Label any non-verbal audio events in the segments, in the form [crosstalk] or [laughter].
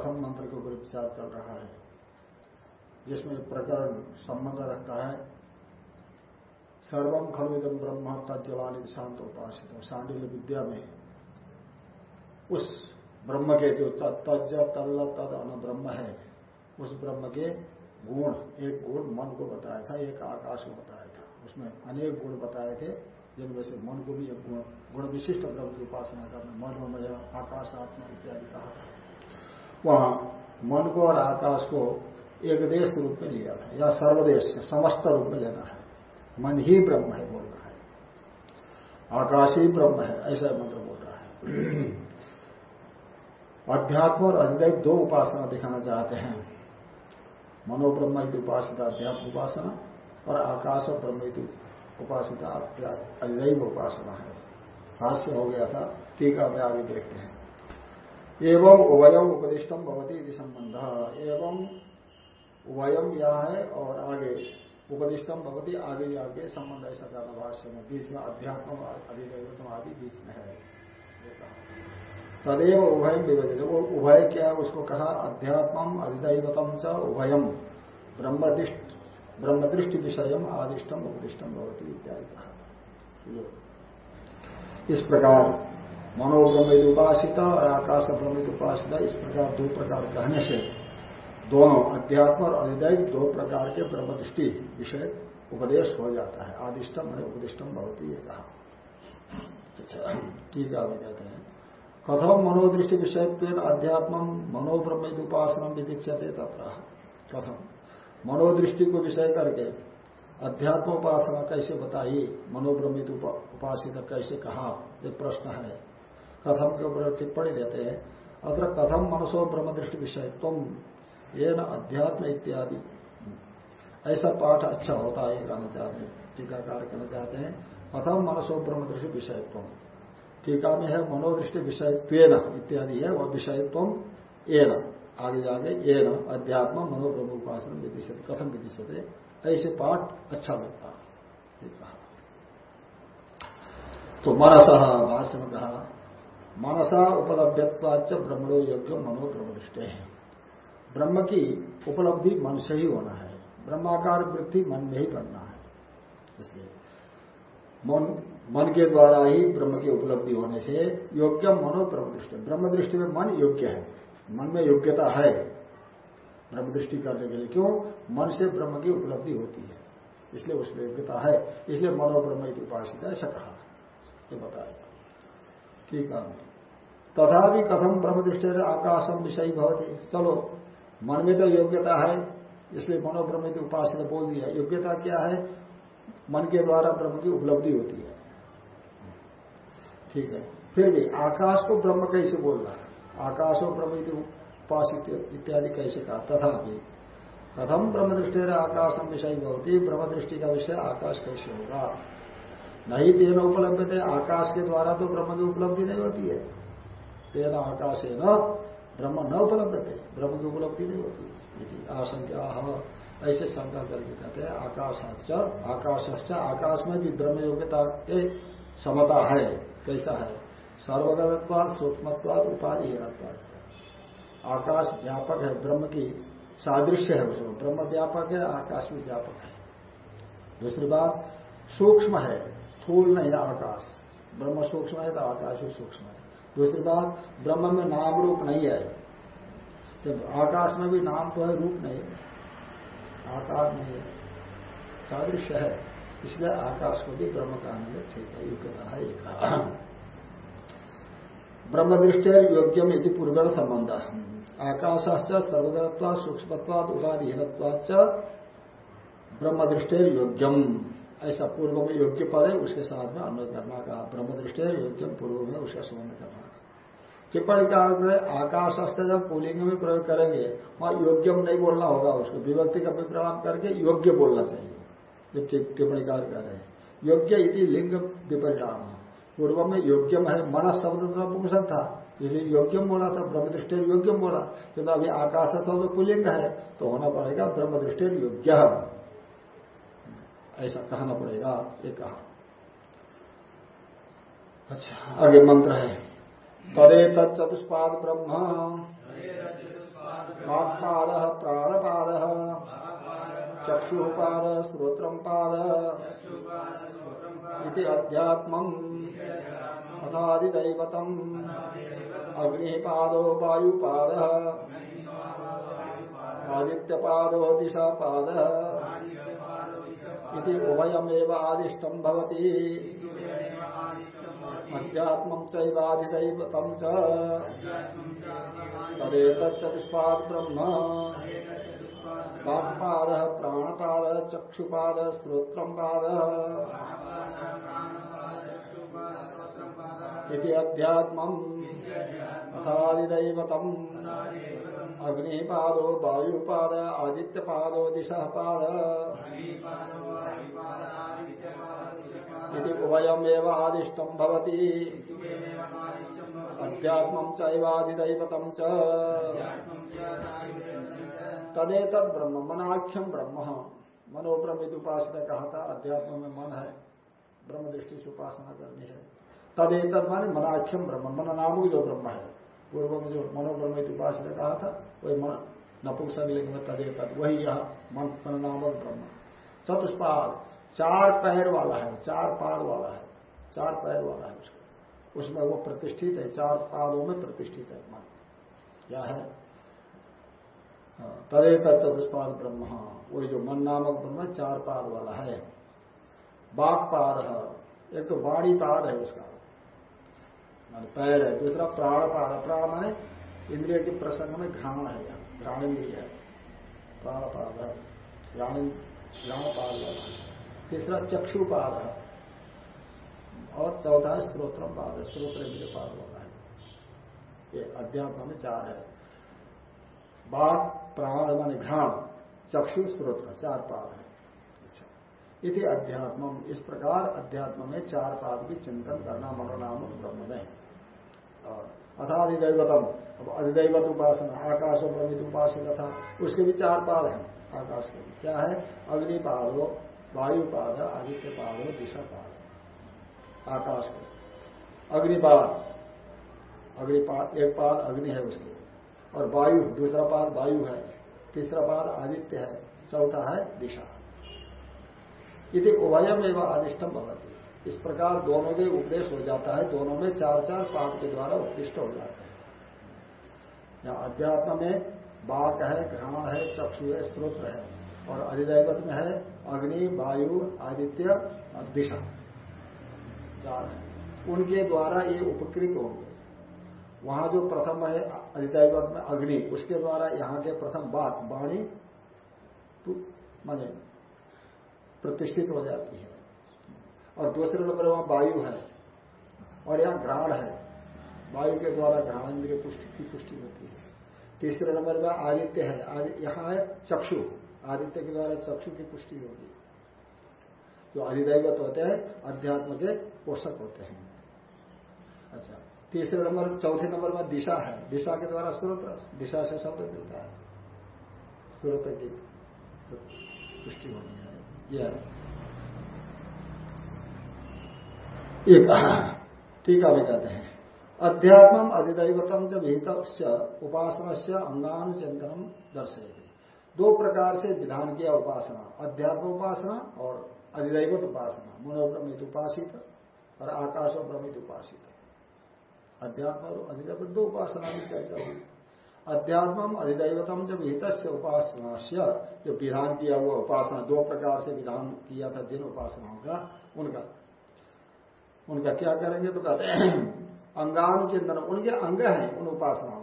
प्रथम मंत्र के ऊपर विचार चल रहा है, जिसमें प्रकरण संबंध रखता है। सर्वम खलुदम ब्रह्म तज्जवानी शांत उपासित सांडिल्य विद्या में उस ब्रह्म के जो तज तल्ल, तद, अन ब्रह्म है, उस ब्रह्म के गुण, एक गुण मन को बताया था, एक आकाश को बताया था। उसमें अनेक गुण बताए थे, जिनमें से मन को भी एक गुण गुण विशिष्ट ब्रह्म की उपासना करना, मनोमय, आकाश, आत्मा इत्यादि कहा था। वहाँ मन को और आकाश को एक देश रूप में लिया था, या सर्वदेश समस्त रूप में लेना है मन ही ब्रह्म है बोल रहा है। आकाश ही ब्रह्म है, ऐसा मंत्र बोल रहा है। अध्यात्म और अधिदैव दो उपासना दिखाना चाहते हैं। मनोब्रह्म की उपासिता, अध्यात्म उपासना, और आकाश और ब्रह्म की उपासिता अधिदैव उपासना है। भाष्य हो गया था, टीका में आगे देखते हैं। एवं उभयम उपदिष्टम भवती यदि संबंध एवं उभयम यह है और आगे। उपदिष्टम भवती, आगे आगे संबंध ऐसा करना भाष्य में बीच में अध्यात्म अधिदेवतम आदि बीच में है। तदेव उभयम विभजित वो उभय क्या उसको कहा? अध्यात्म अधिदैवतम च उभयम। ब्रह्मदिष्ट ब्रह्मदृष्टि विषयम आदिष्टम, उपदिष्टम भवती इत्यादि कहा। इस प्रकार मनोब्रमित उपासिता और आकाश ब्रमित उपासिता, इस प्रकार दो प्रकार कहने से दोनों अध्यात्म और अधिदैव दो प्रकार के ब्रह्मदृष्टि विषय उपदेश हो जाता है। आदिष्टम और उपदिष्टम भवती, ये कहा। अच्छा ठीक है कहते हैं। कथम मनोदृष्टि विषय अध्यात्म मनोब्रह्मित उपासना विदीक्षते तथा कथम मनोदृष्टि को विषय करके अध्यात्म उपासना कैसे बताई मनोब्रमित उपासित कैसे कहा, ये प्रश्न है। कथम के ऊपर टिप्पणी देते हैं। अत्र कथम मनसो ब्रह्म दृष्टि विषय तुम ये न अध्यात्म इत्यादि। ऐसा पाठ अच्छा होता है कहना चाहते हैं, टीकाकार कहना चाहते हैं। कथम मनसो ब्रह्म दृष्टि विषय तुम टीका में है मनोदृष्टि विषय इत्यादि है, वह विषय तुम एन आगे जाके ये न अध्यात्म, मनोब्रह्म उपासना विदिशत, कथम विदिशते। ऐसे पाठ अच्छा लगता है। तो मनस भाष्य में कहा मनसा उपलब्धत्वाच ब्रह्मणो योग्य मनोब्रह्म दृष्टि है। ब्रह्म की उपलब्धि मन से ही होना है। ब्रह्माकार वृद्धि मन में ही बनना है। इसलिए मन मन के द्वारा ही ब्रह्म की उपलब्धि होने से योग्य मनोब्रह्म दृष्टि ब्रह्म दृष्टि में मन योग्य है। मन में योग्यता है। ब्रह्म दृष्टि करने के लिए क्यों? मन से ब्रह्म की उपलब्धि होती है। इसलिए उसमें योग्यता है। इसलिए मनोब्रह्म उपासित ऐसा कहा ये बताएगा ठीक है। तथा भी कथम ब्रह्म दृष्टि आकाशम विषय भवती? चलो, मन में तो योग्यता है, इसलिए मनोब्रह्म की उपासना बोल दिया, योग्यता क्या है? मन के द्वारा ब्रह्म की उपलब्धि होती है। ठीक है, फिर भी आकाश को ब्रह्म कैसे बोल रहा है? आकाशो ब्रह्म उपासित इत्यादि कैसे कहा? तथा भी कथम ब्रह्म दृष्टि आकाशम विषय होती ब्रह्म दृष्टि का विषय आकाश कैसे होगा? नहीं, तेन उपलब्ध आकाश के द्वारा तो ब्रह्म की उपलब्धि नहीं होती है। तेना आकाश न ब्रह्म न उपलब्ध थे ब्रह्म की उपलब्धि नहीं होती। आशंका, ऐसे शंका करके कहते हैं आकाश आकाश आकाश में भी ब्रह्म योग्यता के समता है। कैसा है? सर्वगतत्वाद सूक्ष्मत्वाद उपाधि आकाश व्यापक है ब्रह्म की सादृश्य है उसमें। ब्रह्म व्यापक है, आकाश भी व्यापक है। दूसरी बात, सूक्ष्म है, स्थूल नहीं आकाश। ब्रह्म सूक्ष्म है तो आकाश भी सूक्ष्म है। दूसरी बात, ब्रह्म में नाम रूप नहीं है। जब आकाश में भी नाम तो है, रूप नहीं आकार नहीं है। सादृश्य है। इसलिए आकाश को भी ब्रह्म कहने में ठीक है योग्यता है एक ब्रह्म दृष्टि योग्यम यदि पूर्वेण संबंध। आकाश सर्वगतवाद सूक्ष्मत्वाद उदादीनत्वाद ब्रह्म दृष्टि योग्यम। ऐसा पूर्व में योग्य पद है, उसके साथ में अन्य करना का ब्रह्म दृष्टि योग्यम पूर्व में उसका संबंध करना। टिप्पणी का अर्थ है आकाश जब पुलिंग में प्रयोग करेंगे वहाँ योग्यम नहीं बोलना होगा, उसको विभक्ति का विप्रणाम करके योग्य बोलना चाहिए। जब टिप्पणी कार कर रहे हैं। योग्य इति लिंग विपरिणाम। पूर्व में योग्यम है, मन शब्द तो पुरुषक था, इसलिए योग्यम बोला था ब्रह्म दृष्टि योग्यम बोला। क्योंकि अभी आकाश शब्द पुलिंग है तो होना पड़ेगा ब्रह्म दृष्टि योग्य ऐसा कहना पड़ेगा, ये कहा। अच्छा आगे मंत्र है। तदे तत्चतुष्पाद ब्रह्म। वाक्पाद प्राणपाद। चक्षुपाद स्त्रोत्र पाद। अध्यात्म। अथादिदैवत अग्निपादो वायुपाद। आदित्यपादो दिशापाद। इति उभयमेव आदिष्टम भवति। अध्यात्म चैवाधिदैवतम च। तदेतचतुष्पाद ब्रह्म वाक्पाद प्राणपाद चक्षुपाद स्त्रोत्र पाद इति अध्यात्मम् अग्निपादो वायुपाद, आदित्यपादो दिशः पाद। इति उभयमेव आदिष्टम् भवति। अध्यात्मम् चैवादिदैवतम् च। तदेतद ब्रह्म मनाख्यम ब्रह्म। मनोब्रह्मित उपासना कहा था अध्यात्म में मन है ब्रह्म दृष्टि से उपासना करनी है। तदेतर माने मनाख्यम ब्रह्म, मन नामक जो ब्रह्म है पूर्व में जो मनोब्रह्म उपासना कहा था वही मन नपुंसक लिंग में तदेतर वही यह मन नामक ब्रह्म। चतुष्पाद चार पैर वाला है चार पाद वाला है चार पैर वाला है उसका। उसमें वो प्रतिष्ठित है चार पादों में प्रतिष्ठित है मन। क्या है? हाँ, तदेतर चतुष्पाद ब्रह्म वही जो मन नामक ब्रह्म चार पाद वाला है। बाघ पाद एक तो वाणी पाद है उसका। मान पैर है दूसरा प्राण पाद प्राण माने इंद्रिय के प्रसंग में घ्राण है घ्राण इंद्रिय है। प्राण पाद है घ्राण पाद वाला तीसरा चक्षु पाद और चौथा है स्त्रोत्र पाद इंद्रिय पाद वाला है। ये अध्यात्म में चार है। बाघ प्राण माने घ्राण, चक्षु स्त्रोत्र चार पाद है। इति अच्छा। अध्यात्म इस प्रकार अध्यात्म में चार पाद की चिंतन करना मनोनाम ब्रह्म में। और अथाधिदैवतम अब अधिदैवत उपासना, आकाश और ब्रह्मित उपासना था उसके भी चार पाद हैं। आकाश के क्या है? अग्निपाद वायुपाद आदित्य पाद हो दिशा पाद आकाश को। अग्निपाद अग्निपाद, एक पाद अग्नि है उसके। और वायु, दूसरा पाद वायु है, तीसरा पाद आदित्य है, चौथा है दिशा। यदि उभयम एवं आदिष्टम भवती। इस प्रकार दोनों के उपदेश हो जाता है, दोनों में चार चार पाद के द्वारा उत्कृष्ट हो जाते हैं। यहाँ अध्यात्म में बाघ है, घ्राण है, चक्षु है स्त्रोत्र है और अधिदैवत में है अग्नि, वायु, आदित्य और दिशा। चार। उनके द्वारा ये उपकृत होंगे वहाँ जो प्रथम है अधिदैवत में अग्नि, उसके द्वारा यहाँ के प्रथम बात, वाणी तो माने प्रतिष्ठित हो जाती है। और दूसरे नंबर वहाँ वायु है, और यहाँ घ्राण है। वायु के द्वारा घ्राण इंद्रिय पुष्टि की पुष्टि होती है। तीसरे नंबर में आदित्य है यहाँ है चक्षु। आदित्य के द्वारा चक्षु की पुष्टि होगी। जो अधिदैवत होते हैं, अध्यात्म के पोषक होते हैं। अच्छा तीसरे नंबर, चौथे नंबर में दिशा है। दिशा के द्वारा स्रोत, दिशा से शब्द मिलता है। स्रोत की पुष्टि होनी है। यह एक टीका भी कहते हैं। अध्यात्म अधिदैवतम जब हित उपासना से अंगानुचिंतन दर्शेगी दो प्रकार से विधान किया उपासना अध्यात्म उपासना और अधिदैवत उपासना मनोब्रमित उपासित और आकाश ब्रमित उपासित। अध्यात्म और अधिदैवत, दो उपासना की चर्चा हुई अध्यात्म अधिदैवतम जब हित से उपासना जो विधान किया हुआ उपासना, दो प्रकार से विधान किया था जिन उपासनाओं का, उनका। उनका क्या करेंगे तो कहते हैं, [clears throat] अंगानुचिंतन, उनके अंग हैं उन उपासनाओं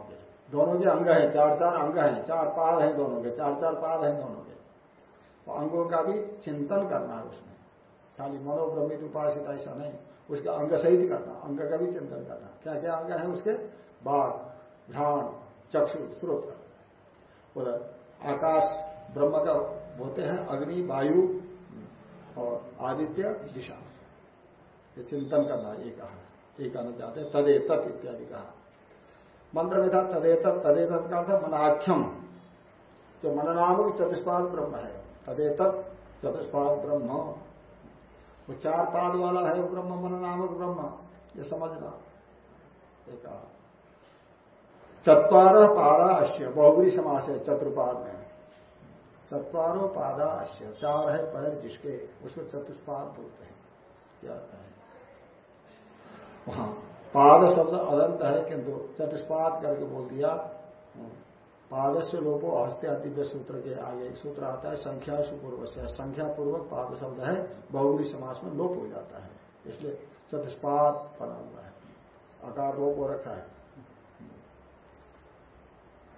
दोनों के अंग हैं, चार चार अंग हैं, चार पाद हैं दोनों के, चार चार पाद हैं दोनों के। तो अंगों का भी चिंतन करना है उसमें। खाली मनोब्रमित उपासित ऐसा नहीं, उसका अंग सहित करना, अंग का भी चिंतन करना। क्या क्या अंग है उसके? बाघ, घ्राण, चक्षु स्रोत आकाश, ब्रह्म का होते हैं अग्नि, वायु और आदित्य दिशा। ये चिंतन करना ये कहा ये कहना चाहते हैं तदे तत् इत्यादि कहा मंत्र में था, तदेत तदेतत का अर्थ मनाख्यम। जो मननाम चतुष्पाद ब्रह्म है। तदेतत चतुष्पाद ब्रह्म। वो चार पाद वाला है, वो ब्रह्म मन नामक ब्रह्म। ये समझना। एक चतवार पादा अश्य। बहुगुरी समास है, चतुर्पाद में। चतवारो पादा अश्य। चार है पैर जिसके, उसको चतुष्पाद बोलते हैं। क्या है? वहाँ। पाद शब्द अदंत है, किंतु चतुष्पाद करके बोल दिया। पादस्य लोपो हस्ते दिव्य सूत्र के आगे सूत्र आता है संख्या सुपूर्व से। संख्या पूर्वक पाद शब्द है बहुगुरी समास में लोप हो जाता है। इसलिए चतुष्पाद बना हुआ है। आकार लोप हो रखा है।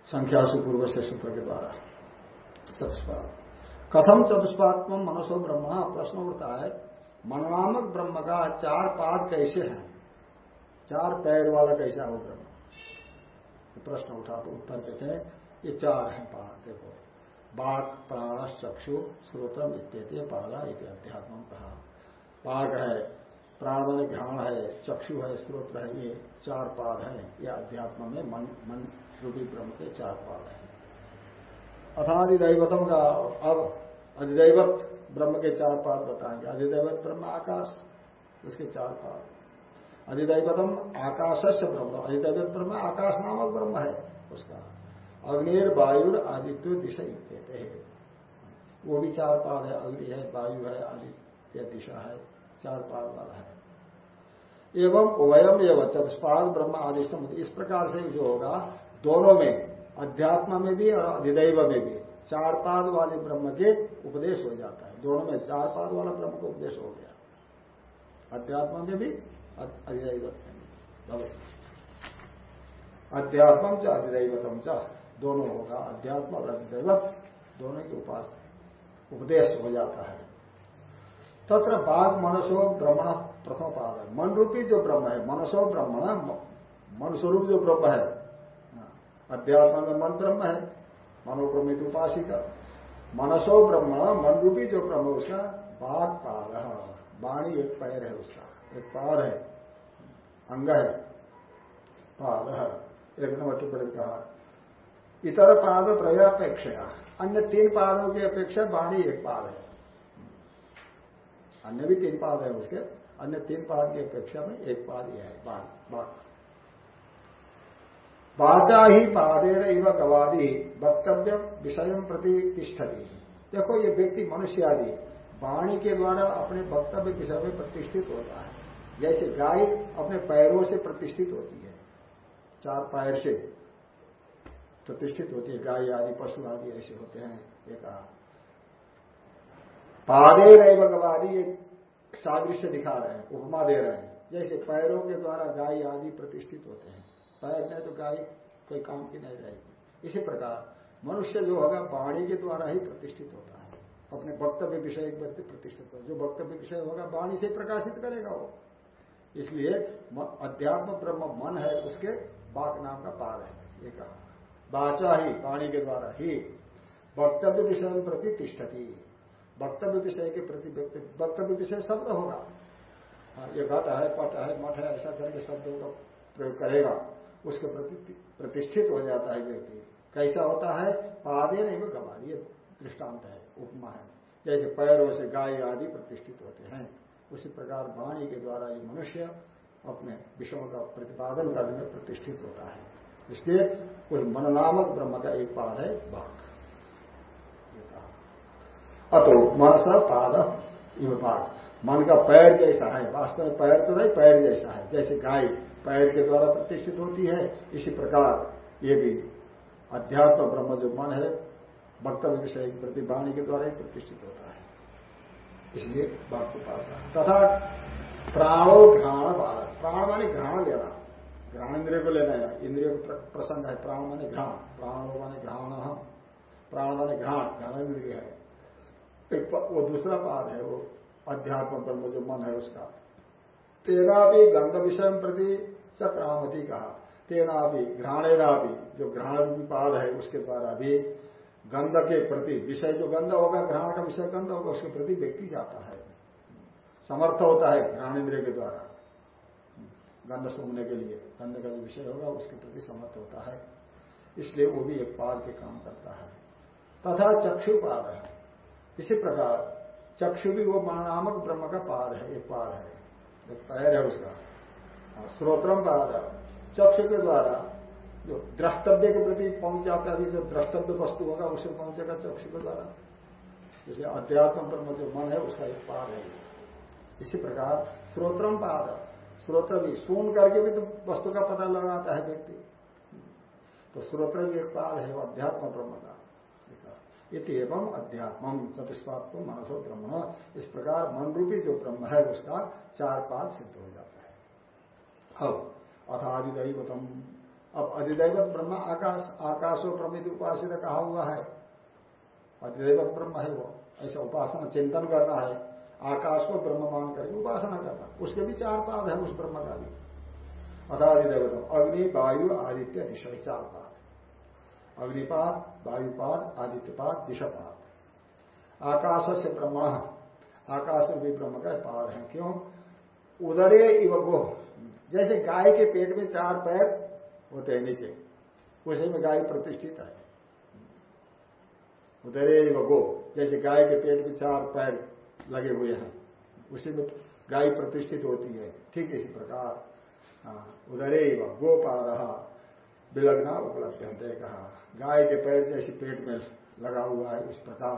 संख्या सुपूर्व से सूत्र के द्वारा। चतुष्पाद। कथम चतुष्पात्म मनुष्य ब्रह्म। प्रश्न उठता है, मननामक ब्रह्म का चार पाद कैसे हैं? चार पैर वाला कैसा हो ब्रह्म प्रश्न उठा तो उत्तर देते हैं, ये चार है पाद देखो। बाघ, प्राण, चक्षु श्रोतम इत्यादि पाला इति अध्यात्म कहा। बाघ है, प्राण वाले घ्राण है, चक्षु है स्रोत है, ये चार पाद है। ये अध्यात्म में मन मन, रूपी ब्रह्म के चार पाद है। अथाधिदैवतम का, अब अधिदैवत ब्रह्म के चार पाद बताएँगे। अधिदैवत ब्रह्म आकाश, उसके चार पाद। अधिदैवतम आकाश से ब्रह्म। अधिदैवत ब्रह्म आकाश नामक ब्रह्म है उसका। अग्निर वायु आदित्य, दिशा देते हैं। वो भी चार पाद है। अग्नि है, वायु है, आदित्य, दिशा है। चार पाद वाला है। एवं उभयम एवं चतुष्पाद ब्रह्म आदिष्टम इस प्रकार से जो होगा, दोनों में, अध्यात्म में भी और अधिदैव में भी, चार पाद वाले ब्रह्म के उपदेश हो जाता है। दोनों में चार पाद वाला ब्रह्म का उपदेश हो गया। अध्यात्म में भी अध्यात्म च अधिदैवतम च दोनों होगा अध्यात्म और अधिदैवत। दोनों के उपास उपदेश हो जाता है। तत्र बाघ मनसो ब्रह्मण प्रथम पाद है। मन रूपी जो ब्रह्म है, मनसो ब्रह्मण मनस्वरूप जो ब्रह्म है। अध्यात्म में मन ब्रह्म है मनोप्रमित उपासिका। मनसो ब्रह्म मन रूपी जो ब्रह्म उसका बाघ पाद वाणी एक पैर है उसका, एक पाद है। अंग है पाद एक नंबर टिप्पणी कहा इतर पाद त्रयापेक्षा अन्य तीन पादों की अपेक्षा वाणी एक पाद है। अन्य भी तीन पाद है उसके, अन्य तीन पाद की अपेक्षा में एक पाद यह है वाचा ही पादेर इव गवादी, वक्तव्य विषय प्रति तिष्ठती। देखो, ये व्यक्ति मनुष्य आदि वाणी के द्वारा अपने वक्तव्य विषय में प्रतिष्ठित होता है। जैसे गाय अपने पैरों से प्रतिष्ठित होती है, चार पैर से प्रतिष्ठित होती है, गाय आदि, पशु आदि ऐसे होते हैं एक पादे रैवगवादी एक सादृश्य दिखा रहे हैं, उपमा दे रहे हैं। जैसे पैरों के द्वारा गाय आदि प्रतिष्ठित होते हैं, पैर में तो गाय कोई काम की नहीं रहेगी। इसी प्रकार मनुष्य जो होगा, वाणी के द्वारा ही प्रतिष्ठित होता है। अपने वक्तव्य विषय एक व्यक्ति प्रतिष्ठित होगा, जो वक्तव्य विषय होगा, वाणी से प्रकाशित करेगा वो। इसलिए अध्यात्म ब्रह्म मन है उसके बाक नाम का पाद है ये कहा। बाचा ही वाणी के द्वारा ही वक्तव्य विषय प्रति तिष्ठती। वक्तव्य विषय के प्रति वक्तव्य विषय शब्द होगा। हाँ, ये घट है पट है मठ है ऐसा करके शब्दों का प्रयोग करेगा। उसके प्रति प्रतिष्ठित हो जाता है व्यक्ति। कैसा होता है? पादे नहीं वो गवा ये दृष्टांत है उपमा है। जैसे पैरों से गाय आदि प्रतिष्ठित होते हैं। उसी प्रकार वाणी के द्वारा ये मनुष्य अपने विषयों का प्रतिपादन करने में प्रतिष्ठित होता है। इसलिए उस मन नामक ब्रह्म का एक पाद है बाघ अतो मनस पाद इव मन का पैर जैसा है, वास्तव में पैर तो नहीं, पैर जैसा है। जैसे गाय पैर के द्वारा प्रतिष्ठित होती है, इसी प्रकार ये भी अध्यात्म ब्रह्म जो मन है, वक्तव्य विषय प्रति वाणी के द्वारा ही प्रतिष्ठित होता है। इसलिए बात को है तथा प्राणो घ्राण बाधक प्राण माने घ्राण लेना। घ्राण इंद्रिय को लेना है। इंद्रिय को प्रसंग है। प्राण माने घ्राण। प्राणो माने घ्राण। प्राण माने घ्राण। घ्राण इंद्रिय है। एक वो दूसरा पाद है, वो अध्यात्म ब्रह्म जो मन है उसका। तेना भी गंध विषय प्रति चक्रामती कहा। तेना भी, घ्राणेना भी, जो घ्राण पाद है, उसके द्वारा भी गंध के प्रति, विषय जो गंध होगा घ्राण का विषय गंध होगा, उसके प्रति व्यक्ति जाता है। समर्थ होता है घ्राण इंद्रिय के द्वारा। गंध सूंघने के लिए गंध का जो विषय होगा, उसके प्रति समर्थ होता है। इसलिए वो भी एक पाद के काम करता है। तथा चक्षु पाद है। इसी प्रकार, चक्षु भी वो नामक ब्रह्म का पाद है, एक पाद है। एक पैर है उसका। स्रोत्रम पाद चक्षु के द्वारा जो द्रष्टव्य के प्रति पहुँच जाता है जो द्रष्टव्य वस्तु होगा, उसे पहुंचेगा चक्षु के द्वारा। जैसे अध्यात्म ब्रह्म जो मन है, उसका एक पाद है। इसी प्रकार स्रोत्रम पाद। स्रोत्र भी सुन करके भी तो वस्तु का पता लगाता है व्यक्ति। तो स्रोत्र भी एक पाद है अध्यात्म ब्रह्म का। एवं अध्यात्म चतुष्पात्म मनसो ब्रह्म इस प्रकार मन रूपी जो ब्रह्म है, उसका चार पाद सिद्ध हो जाता है। अब अथ आदिदैवतम अब अधिदैवत ब्रह्म आकाश, आकाशो प्रमित उपासित कहा हुआ है। अधिदैवत ब्रह्म है वो। ऐसा उपासना चिंतन करना है। आकाश को ब्रह्म मान करके उपासना करना। उसके भी चार पाद है उस ब्रह्म का भी। अथादिदैवतम अग्नि, वायु, आदित्य, दिशा, चार पाद। अग्निपात वायुपात आदित्यपात दिशापात आकाश से ब्रह्म आकाश में भी ब्रह्म का पाद है। क्यों? उदरे इव गो जैसे गाय के पेट में चार पैर होते हैं नीचे उसी में गाय प्रतिष्ठित है। उधरे इव गो जैसे गाय के पेट में चार पैर लगे हुए हैं उसी में गाय प्रतिष्ठित होती है। ठीक इसी प्रकार। हाँ, गो इव रहा विलग्ना उपलब्ध कहा गाय के पैर जैसे पेट में लगा हुआ है उस प्रकार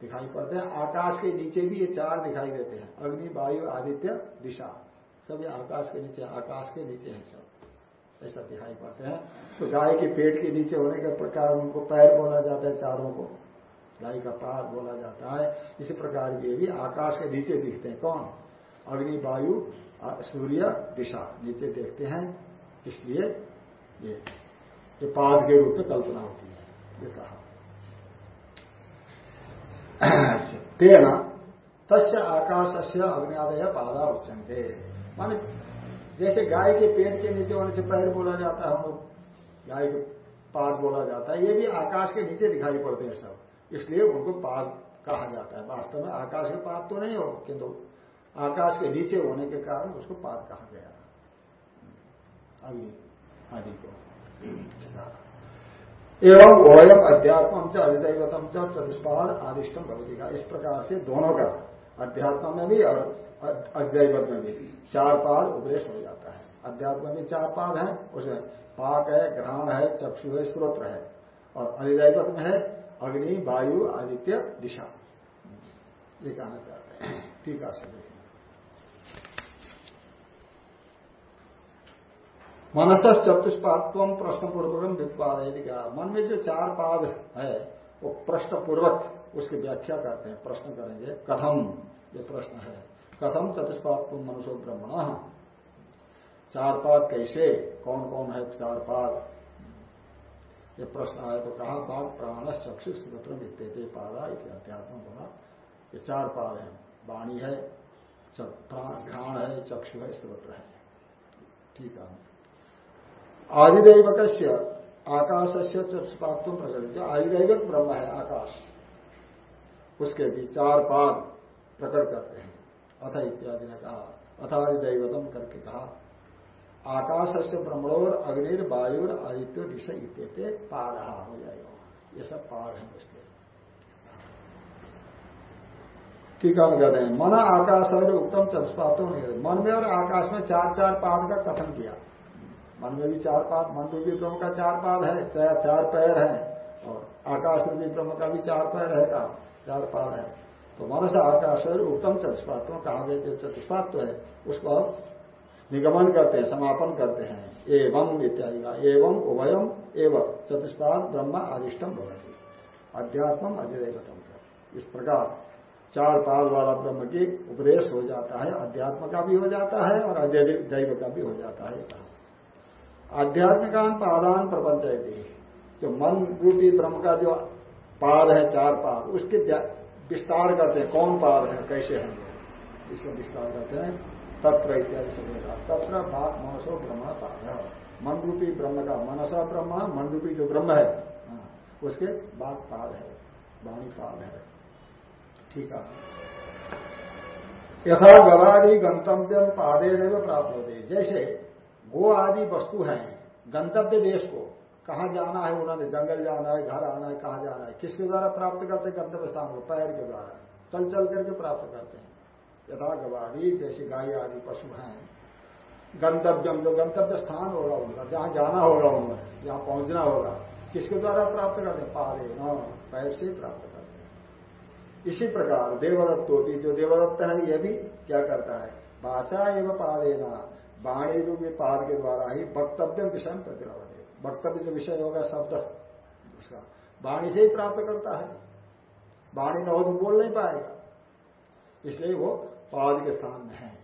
दिखाई पड़ते हैं। आकाश के नीचे भी ये चार दिखाई देते हैं अग्नि वायु आदित्य दिशा। सब ये आकाश के नीचे आकाश के नीचे है सब। ऐसा दिखाई पड़ते हैं। तो गाय के पेट के नीचे होने के प्रकार उनको पैर बोला जाता है, चारों को। गाय का पार बोला जाता है। इसी प्रकार ये भी आकाश के नीचे दिखते हैं। कौन? अग्नि, वायु सूर्य, दिशा। नीचे देखते हैं। इसलिए ये ये पाद के रूप में कल्पना होती है। ये कहा। तेना तस् आकाश से अग्नियादय पादा उच्चनते माने जैसे गाय के पेट के नीचे होने से पैर बोला जाता है, हम लोग गाय के पाद बोला जाता है। ये भी आकाश के नीचे दिखाई पड़ते हैं सब। इसलिए उनको पाद कहा जाता है। वास्तव में आकाश के पाद तो नहीं हो, किंतु आकाश के नीचे होने के कारण उसको पाद कहा गया अग्नि आदि को एवं ओयम अध्यात्म च अधिदैवतम चतुष्पाद आदिष्टम भगवती का इस प्रकार से दोनों का अध्यात्म में भी और अध्ययवत में भी। चार पाद उपदेश हो जाता है। अध्यात्म में चार पाद हैं। उसमें पाक है ग्रहण है, चक्षु है स्त्रोत्र है। और अधिदैवत में है अग्नि, वायु, आदित्य, दिशा। ये कहना चाहते हैं। ठीक है मनस चतुष्पात्व प्रश्न पूर्वक यदि क्या मन में जो चार पाद है वो प्रश्न पूर्वक उसकी व्याख्या करते हैं, प्रश्न करेंगे, कथम, ये प्रश्न है। कथम चतुष्पात्व मनुष्य ब्रह्मण। चार पाद कैसे कौन कौन है चार पाद ये प्रश्न आए तो कहा बाघ प्राण चक्षु स्त्रोत्र वित्ते पादा इति अध्यात्म बोला ये चार पाद है, वाणी है घ्राण है, चक्षु है, स्त्रोत्र है। ठीक है। आदिदैवक आकाश से चतुष्पात्व प्रकट जो आदिदैवक ब्रह्म है आकाश। उसके भी चार पाद प्रकट करते हैं। अथ इत्यादि ने कहा। अथादिदैवतम करके कहा। आकाश से ब्रह्मणोर अग्निर वायुर आदित्य दिशा इत्य पार हो जाएगा। ये सब पार है उसके। ठीक है कहते हैं, मन आकाश और उत्तम चतुष्पातों मन में और आकाश में चार चार पाद का कथन किया। मन में भी चार पाद, मन रूपी ब्रह्म का चार पाद है, चार चार पैर है, और आकाश रूपी ब्रह्म का भी चार पैर है, का चार पाद है। तो मन से आकाश उत्तम चतुष्पात्व कहा गया जो चतुष्पात्व है, उसको निगमन करते हैं, समापन करते हैं। एवं इत्यादि का, एवं उभयम एवं चतुष्पाद, ब्रह्म आदिष्टम भवती। अध्यात्म अधिदेवतम इस प्रकार चार पाद वाला ब्रह्म की उपदेश हो जाता है, अध्यात्म का भी हो जाता है और दैव का भी हो जाता है। आध्यात्मिकान पादान प्रपंच जो। मन रूपी ब्रह्म का जो पाद है चार पाद उसके विस्तार करते हैं। कौन पाद है? कैसे हैं? इसको विस्तार करते हैं। तत्र इत्यादि समझेगा तत्र भाग मनसो ब्रह्म पाद मन रूपी ब्रह्म का मनसा ब्रह्म मन रूपी जो ब्रह्म है हाँ, उसके बाघ पाद है। वाणी पाद है। ठीक है। यथा गवादि गंतव्य पादे प्राप्त होते जैसे गो आदि वस्तु है, गंतव्य देश को। कहा जाना है उन्होंने? जंगल जाना है, घर आना है, कहाँ जाना है? किसके द्वारा प्राप्त करते हैं गंतव्य स्थान को? पैर के द्वारा। चल चल करके प्राप्त करते हैं। यथा गवादी जैसे गाय आदि पशु हैं। गंतव्यम जो गंतव्य स्थान होगा उनका, जहाँ जाना होगा उन्हें जहाँ पहुँचना होगा, किसके द्वारा प्राप्त करते हैं? पारे, न, पैर से प्राप्त करते हैं। इसी प्रकार देवदत्तो भी जो देवदत्त है यह भी क्या करता है? बाचा एवं पादेना वाणी रूपी पाद के द्वारा ही वक्तव्य विषय प्रतिरोध वक्तव्य जो विषय होगा शब्द, उसका। वाणी से ही प्राप्त करता है। वाणी न हो तो बोल नहीं पाएगा। इसलिए वो पाद के स्थान में है।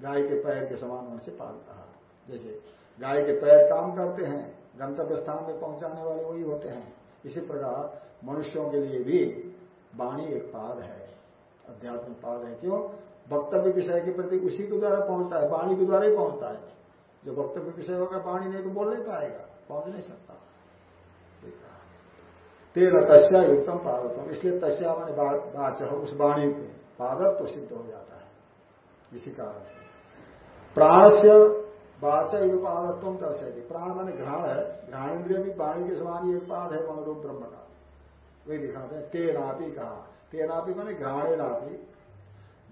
गाय के पैर के समान उनसे पाद कहा। जैसे गाय के पैर काम करते हैं, गंतव्य स्थान में पहुँचाने वाले वही होते हैं। इसी प्रकार मनुष्यों के लिए भी वाणी एक पाद है। अध्यात्म पाद है। क्यों? वक्तव्य विषय के प्रति उसी के द्वारा पहुँचता है, वाणी के द्वारा ही पहुँचता है। जो वक्तव्य विषय होगा, वाणी नहीं तो बोल नहीं पाएगा, पहुँच नहीं सकता। तेरह तस्या युक्तम पादत्व इसलिए तस्या मैंने बाच उस वाणी में पादत्व तो सिद्ध हो जाता है। इसी कारण से। प्राण से वाच पादत्व दर्शेगी प्राण माने घ्राण है। घ्राणेन्द्रिय भी वाणी के समान एक पाद है, मनोरूप ब्रह्म का। वही दिखाते हैं, तेनापी कहा। तेनापी मैंने घ्राणे नापी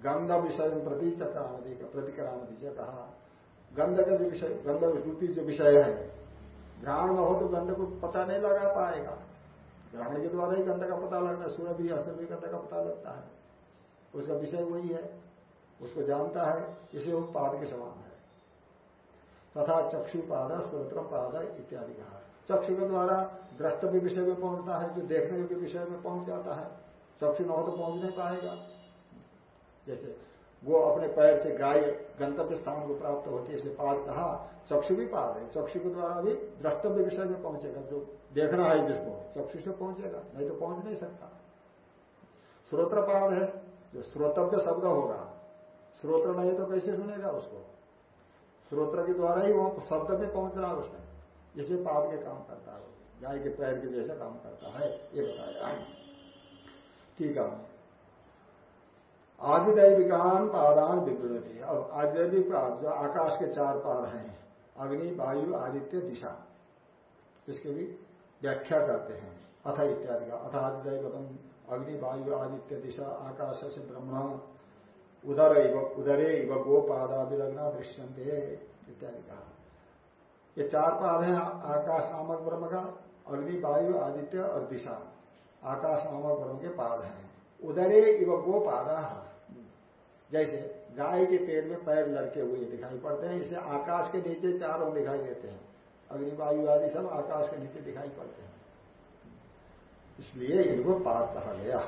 गंध विषय प्रति चक्रामती का प्रतिक्रामती से कहा गंध का? जो विषय गंध रूपी जो विषय है। ग्रहण न हो तो गंध को पता नहीं लगा पाएगा। ग्रहण के द्वारा ही गंध का पता लगना सूर्य भी, असर भी गंध का पता लगता है। उसका विषय वही है। उसको जानता है, इसे वो पाद के समान है। तथा चक्षु पाद पाद इत्यादि कहा। चक्षु के द्वारा द्रष्टव्य विषय में पहुँचता है, जो देखने के विषय में पहुँच जाता है। चक्षु न हो तो पहुँच नहीं पाएगा। जैसे वो अपने पैर से गाय गंतव्य स्थान को प्राप्त होती है इसलिए पाद कहा, चक्षु भी पाद है। चक्षु के द्वारा भी द्रष्टव्य विषय में पहुंचेगा, जो देखना है जिसको, चक्षु से पहुंचेगा, नहीं तो पहुँच नहीं सकता। श्रोत्र पाद है, जो श्रोतव्य शब्द होगा श्रोत्र नहीं तो कैसे सुनेगा उसको? श्रोत्र के द्वारा ही वो शब्द में पहुँच रहा है उसमें इसलिए पाद के काम करता है, गाय के पैर के जैसे काम करता है, ये बताया। ठीक है। आदिदैविकान पादान विवृणती अब आदिदैविक पाद जो आकाश के चार पाद हैं, अग्नि, वायु, आदित्य, दिशा इसके भी व्याख्या करते हैं, अथ इत्यादि का। अथ आदिदैवतम, अग्नि, वायु, आदित्य, दिशा, आकाश से ब्रह्म, उदर इव, उदरे इव गो पादा विलग्ना दृश्यंते इत्यादि कहा ये चार पाद हैं, आकाश, नामक ब्रह्म का, अग्नि, वायु, आदित्य और दिशा। आकाश, नामक ब्रह्म के पाद हैं। उदरे इव गो पादा जैसे गाय के पेट में पैर लड़के हुए दिखाई पड़ते हैं, इसे आकाश के नीचे चारों दिखाई देते हैं। अग्निवायु आदि सब आकाश के नीचे दिखाई पड़ते हैं। इसलिए इनको पाप कहा गया।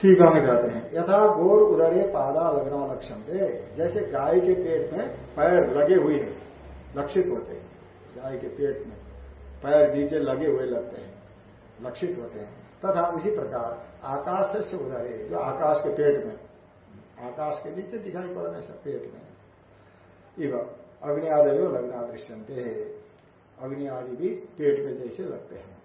ठीक है कहते हैं। यथा गोर उदरे पादा लगना लक्षण दे जैसे गाय के पेट में पैर लगे हुए हैं, लक्षित होते हैं, गाय के पेट में पैर नीचे लगे हुए लगते हैं, लक्षित होते हैं। तथा उसी प्रकार आकाश से उधरे, जो आकाश के पेट में, आकाश के नीचे दिखाई पड़ने से पेट में। इव अग्नि आदि लगना दृश्यंते अग्नि आदि भी पेट में जैसे लगते हैं।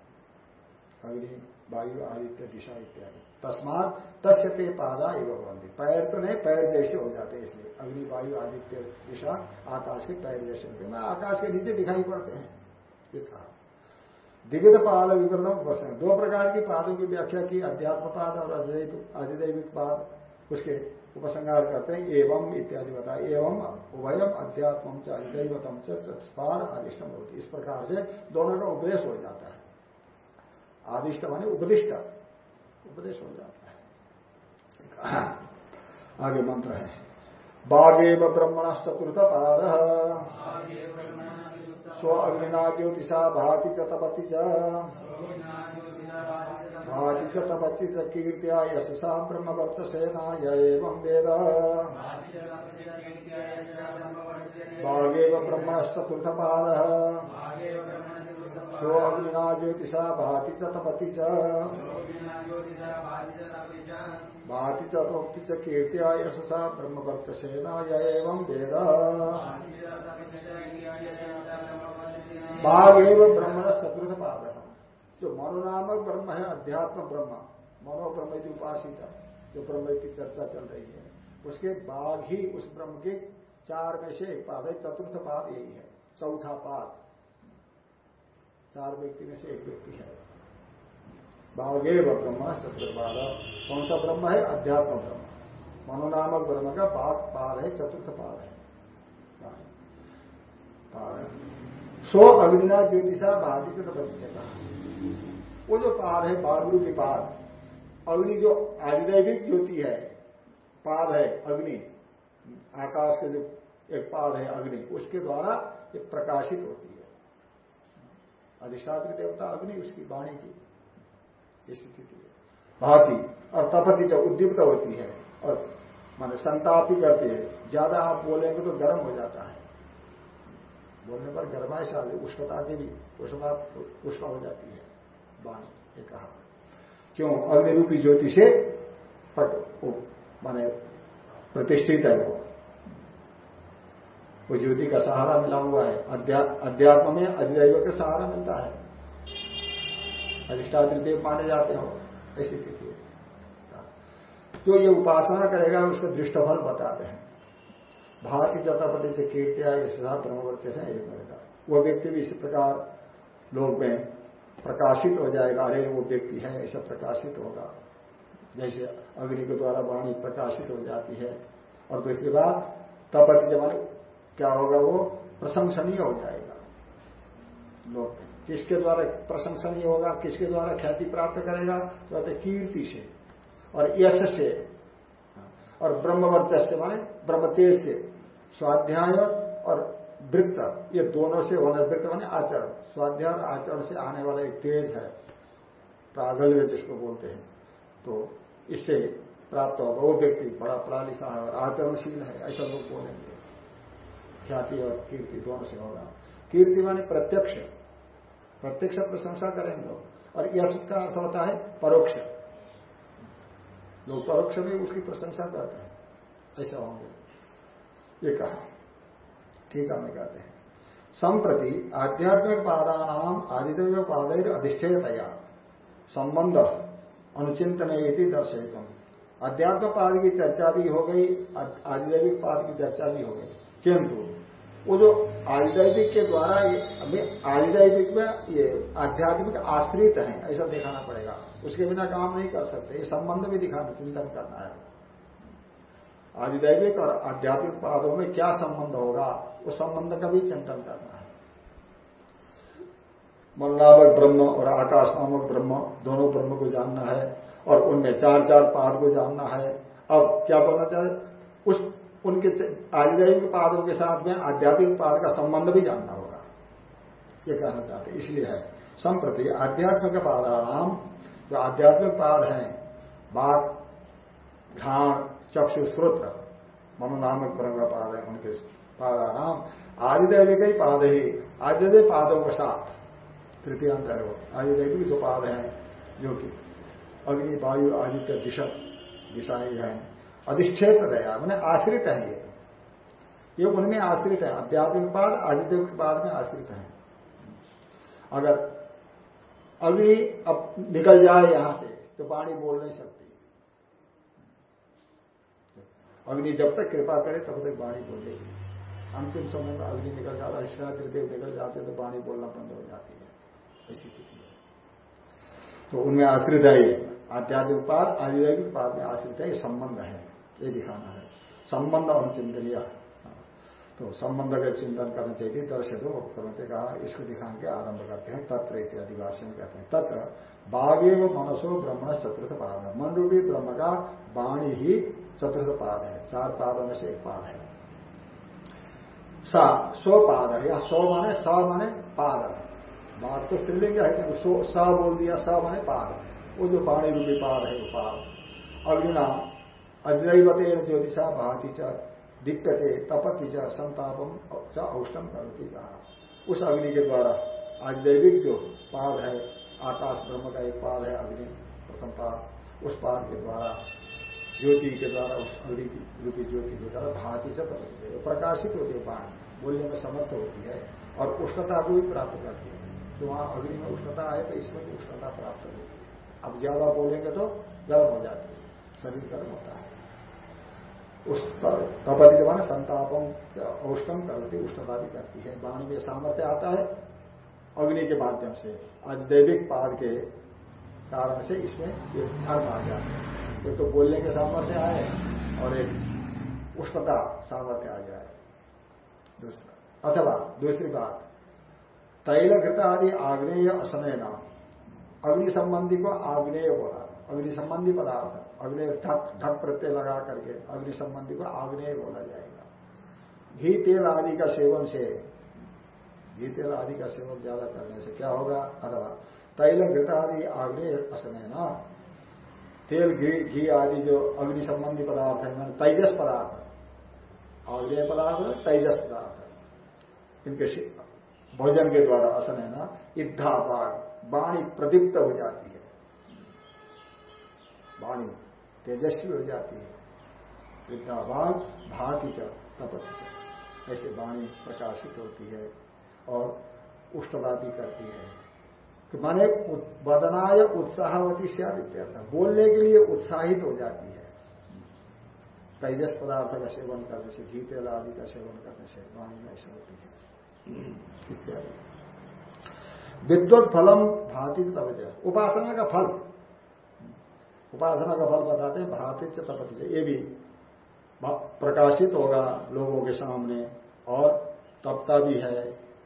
अग्नि, वायु, आदित्य, दिशा इत्यादि। तस्मात तस्य ते पादा एवं बनती पैर तो नहीं, पैर जैसे हो जाते हैं इसलिए। अग्नि, वायु, आदित्य, दिशा, आकाश के पैर जैसे होते हैं। आकाश के नीचे दिखाई पड़ते हैं। ये कहा। द्विविध पाद विवरण उपसन दो प्रकार की पादों की व्याख्या की अध्यात्म पाद और अधिदैविक पाद, उसके उपसंहार करते हैं, एवं इत्यादि बता एवं उभयम अध्यात्म च अधिदैवतम पाद आदिष्टम होती इस प्रकार से दोनों का उपदेश हो जाता है। आदिष्ट माने उपदिष्ट। उपदेश हो जाता है। आगे मंत्र है। बागेव ब्रह्मण चतुर्थ पाद स्व अग्निना ज्योतिषा भाति चतपति तपति च। भाति च तपति च कीर्त्या यशसा वर्त य एवं वेद। बागेव ब्रह्मणश्चतुर्थ स्व अग्निना ज्योतिषा भाति च तपति च। भाति च यशसा ब्रह्मवर्चसेना य एवं वेद। बाघ एवं ब्रह्मण चतुर्थ पाद जो मनोनामक ब्रह्म है, अध्यात्म ब्रह्म। मनो ब्रह्म की उपासित जो ब्रह्म की चर्चा चल रही है। उसके बाघ ही उस ब्रह्म के चार में से एक पाद है, चतुर्थ पाद यही है, चौथा पाद। चार व्यक्ति में से एक व्यक्ति है। बाघे व ब्रह्म चतुर्थ पाद कौन सा ब्रह्म है? अध्यात्म ब्रह्म। मनोनामक ब्रह्म का पाद है, चतुर्थ पाद है। सो अग्निना ज्योतिषा बाधित तो कहा वो जो पाद है बागरू की पाद। अग्नि जो आदिदैविक ज्योति है, पाद है, अग्नि। आकाश के जो एक पाद है, अग्नि। उसके द्वारा ये प्रकाशित होती है। अधिष्ठात्री देवता अग्नि उसकी वाणी की स्थिति है भाती और तपति जब उद्दीप्त होती है और माने संताप करती है, ज़्यादा आप बोलेंगे तो गर्म हो जाता है। बोलने पर गर्माइश आ उष्णता की भी उष्णता उष्ण हो जाती है, वाणी ये कहा। क्यों? अग्निरूपी ज्योति से माने प्रतिष्ठित है वो। वो ज्योति का सहारा मिला हुआ है। अध्यात्म में अधिदैव का सहारा मिलता है। अधिष्ठात्री देव माने जाते हो, ऐसी स्थिति है। जो ये उपासना करेगा, उसका दृष्टफल बताते हैं। भारतीय जनता पार्टी से कीर्तिया इसका ब्रह्मवर्त है, एक मिलेगा वह व्यक्ति भी इसी प्रकार लोग में प्रकाशित हो जाएगा, अरे वो व्यक्ति है, ऐसा प्रकाशित होगा। जैसे अग्नि के द्वारा वाणी प्रकाशित हो जाती है। और दूसरी बात तपति जब क्या होगा वो? प्रशंसनीय हो जाएगा। लोग किसके द्वारा प्रशंसनीय होगा, किसके द्वारा ख्याति प्राप्त करेगा? तो कीर्ति से और यश से। और ब्रह्मवर्चस्य माने ब्रह्म तेज से। स्वाध्याय और वृत्त, ये दोनों से होना वृत्त माने आचरण। स्वाध्याय और आचरण से आने वाला एक तेज है, प्रागल्य जिसको बोलते हैं। तो इससे प्राप्त होगा वो व्यक्ति, बड़ा पढ़ा लिखा है और आचरणशील है, ऐसा लोग बोलेंगे। ख्याति और कीर्ति, दोनों से होगा। कीर्ति माने प्रत्यक्ष। प्रत्यक्ष प्रशंसा करेंगे लोग और यश का अर्थ होता है परोक्ष। लोग परोक्ष में उसकी प्रशंसा करते हैं। ऐसा होंगे। ये कहा। ठीक है कहते हैं। संप्रति आध्यात्मिक पादानाम आदिदेव पादैर अधिष्ठेतया संबंध अनुचिंतन दर्शित अध्यात्म पाद की चर्चा भी हो गई आदिदैविक पाद की चर्चा भी हो गई। किंतु वो जो आदिदैविक के द्वारा आदिदैविक में ये आध्यात्मिक आश्रित है, ऐसा दिखाना पड़ेगा। उसके बिना काम नहीं कर सकते, ये संबंध भी दिखाना, चिंतन करना है। आदिदैविक और आध्यात्मिक पादों में क्या संबंध होगा उस संबंध का भी चिंतन करना है। मन नामक ब्रह्म और आकाश नामक ब्रह्म, दोनों ब्रह्म को जानना है और उनमें चार चार पाद को जानना है। अब क्या बोलना चाहे उस उनके आदिदैविक पादों के साथ में आध्यात्मिक पाद का संबंध भी जानना होगा। ये कहना चाहते इसलिए है। संप्रति आध्यात्मिक पादाराम जो आध्यात्मिक पाद हैं, बाघ, घाण, चक्षु श्रोत्र मनोनामक ब्रह्म पाद है उनके पादाराम आदिदैविक ही पाद ही आदिदेव पादों के साथ। तृतीय अंतर है। आदिदैविक जो पाद हैं, जो कि अग्नि, वायु, आदित्य, दिशा, दिशाएँ हैं। अधिष्ठेत दया मैंने आश्रित है ये। ये उनमें आश्रित है आध्यात्मिक पाद आदिदेव के पाद में आश्रित है। अगर अग्नि अब निकल जाए यहाँ से तो वाणी बोल नहीं सकती। अग्नि जब तक कृपा करे, तब तक वाणी बोलेगी अंतिम समय में अग्नि निकल जाता है देव निकल जाते तो वाणी बोलना बंद हो जाती है। ऐसी स्थिति है। तो उनमें आश्रित है ये। आध्यात्मिक पाद आदिदेविक पाद में आश्रित है, ये संबंध है। ये दिखाना है संबंध अनुचिंतनीय तो संबंध का चिंतन करना चाहिए दर्शक करते कहा इसको दिखाने के आरंभ करते हैं। तत्र इत्यादि भाषण कहते हैं तत्र बाघेव मनसो ब्रह्मण चतुर्थ पाद है मन रूपी ब्रह्म का वाणी ही चतुर्थ पाद है चार पादों में से एक पाद है सा सो पाद है या सो माने स माने पाद बात तो स्त्रीलिंग है कि सो स बोल दिया स माने पाद वो जो पाणी रूपी पाद है वो पाद अग्निना अद्वैवते ज्योतिषा भाती च दीप्यते तपति च संतापम च औष्टम करती कहा उस अग्नि के द्वारा आज दैविक जो पाद है, आकाश ब्रह्म का एक पाद है, अग्नि प्रथम पाद, उस पाद के द्वारा, ज्योति के द्वारा, उस अग्नि रूपी ज्योति के द्वारा भाती से प्रकाशित होती है बाण बोलने में समर्थ होती है और उष्णता को भी प्राप्त करती है। तो वहाँ अग्नि में उष्णता आए तो इसमें भी उष्णता प्राप्त होती है। अब ज़्यादा बोलेंगे तो गर्म हो जाती है, शरीर गर्म होता है। तपति जब संतापम औष्टम करती, उष्णता भी करती है। वाणी में सामर्थ्य आता है अग्नि के माध्यम से आज दैविक पाद के कारण से इसमें एक धर्म आ है। एक तो बोलने के सामर्थ्य आए और एक उष्णता सामर्थ्य आ जाए। दूसरा, अथवा दूसरी बात तैल घृत आदि आग्नेय असमय नाम। अग्नि संबंधी को आग्नेय बोला, अग्नि संबंधी पदार्थ। अग्नि ढक ढक प्रत्यय लगा करके अग्नि संबंधी को आग्नेय बोला जाएगा। घी तेल आदि का सेवन से, घी तेल आदि का सेवन ज़्यादा करने से क्या होगा? अथवा तैल, घृत आदि आग्नेय असमय ना? तेल, घी घी आदि जो अग्नि संबंधी पदार्थ है, मैंने तेजस पदार्थ। आग्नेय पदार्थ तेजस पदार्थ इनके भोजन के द्वारा असन है ना? इद्धा बाघ वाणी प्रदीप्त हो जाती है। वाणी तेजस्वी हो जाती है। विद्याभाग भाति च तपति ऐसे वाणी प्रकाशित होती है और उष्णता भी करती है। कि माने वदनाय उत्साहवती से बोलने के लिए उत्साहित हो जाती है। तेजस पदार्थ का सेवन करने से, घी तेल आदि का सेवन करने से वाणी में ऐसा होती है। इत्यादि। विद्वत फलम भाति तब उपासना का फल उपासना का फल बताते हैं, भाति च तपति से ये भी प्रकाशित होगा लोगों के सामने और तपता भी है।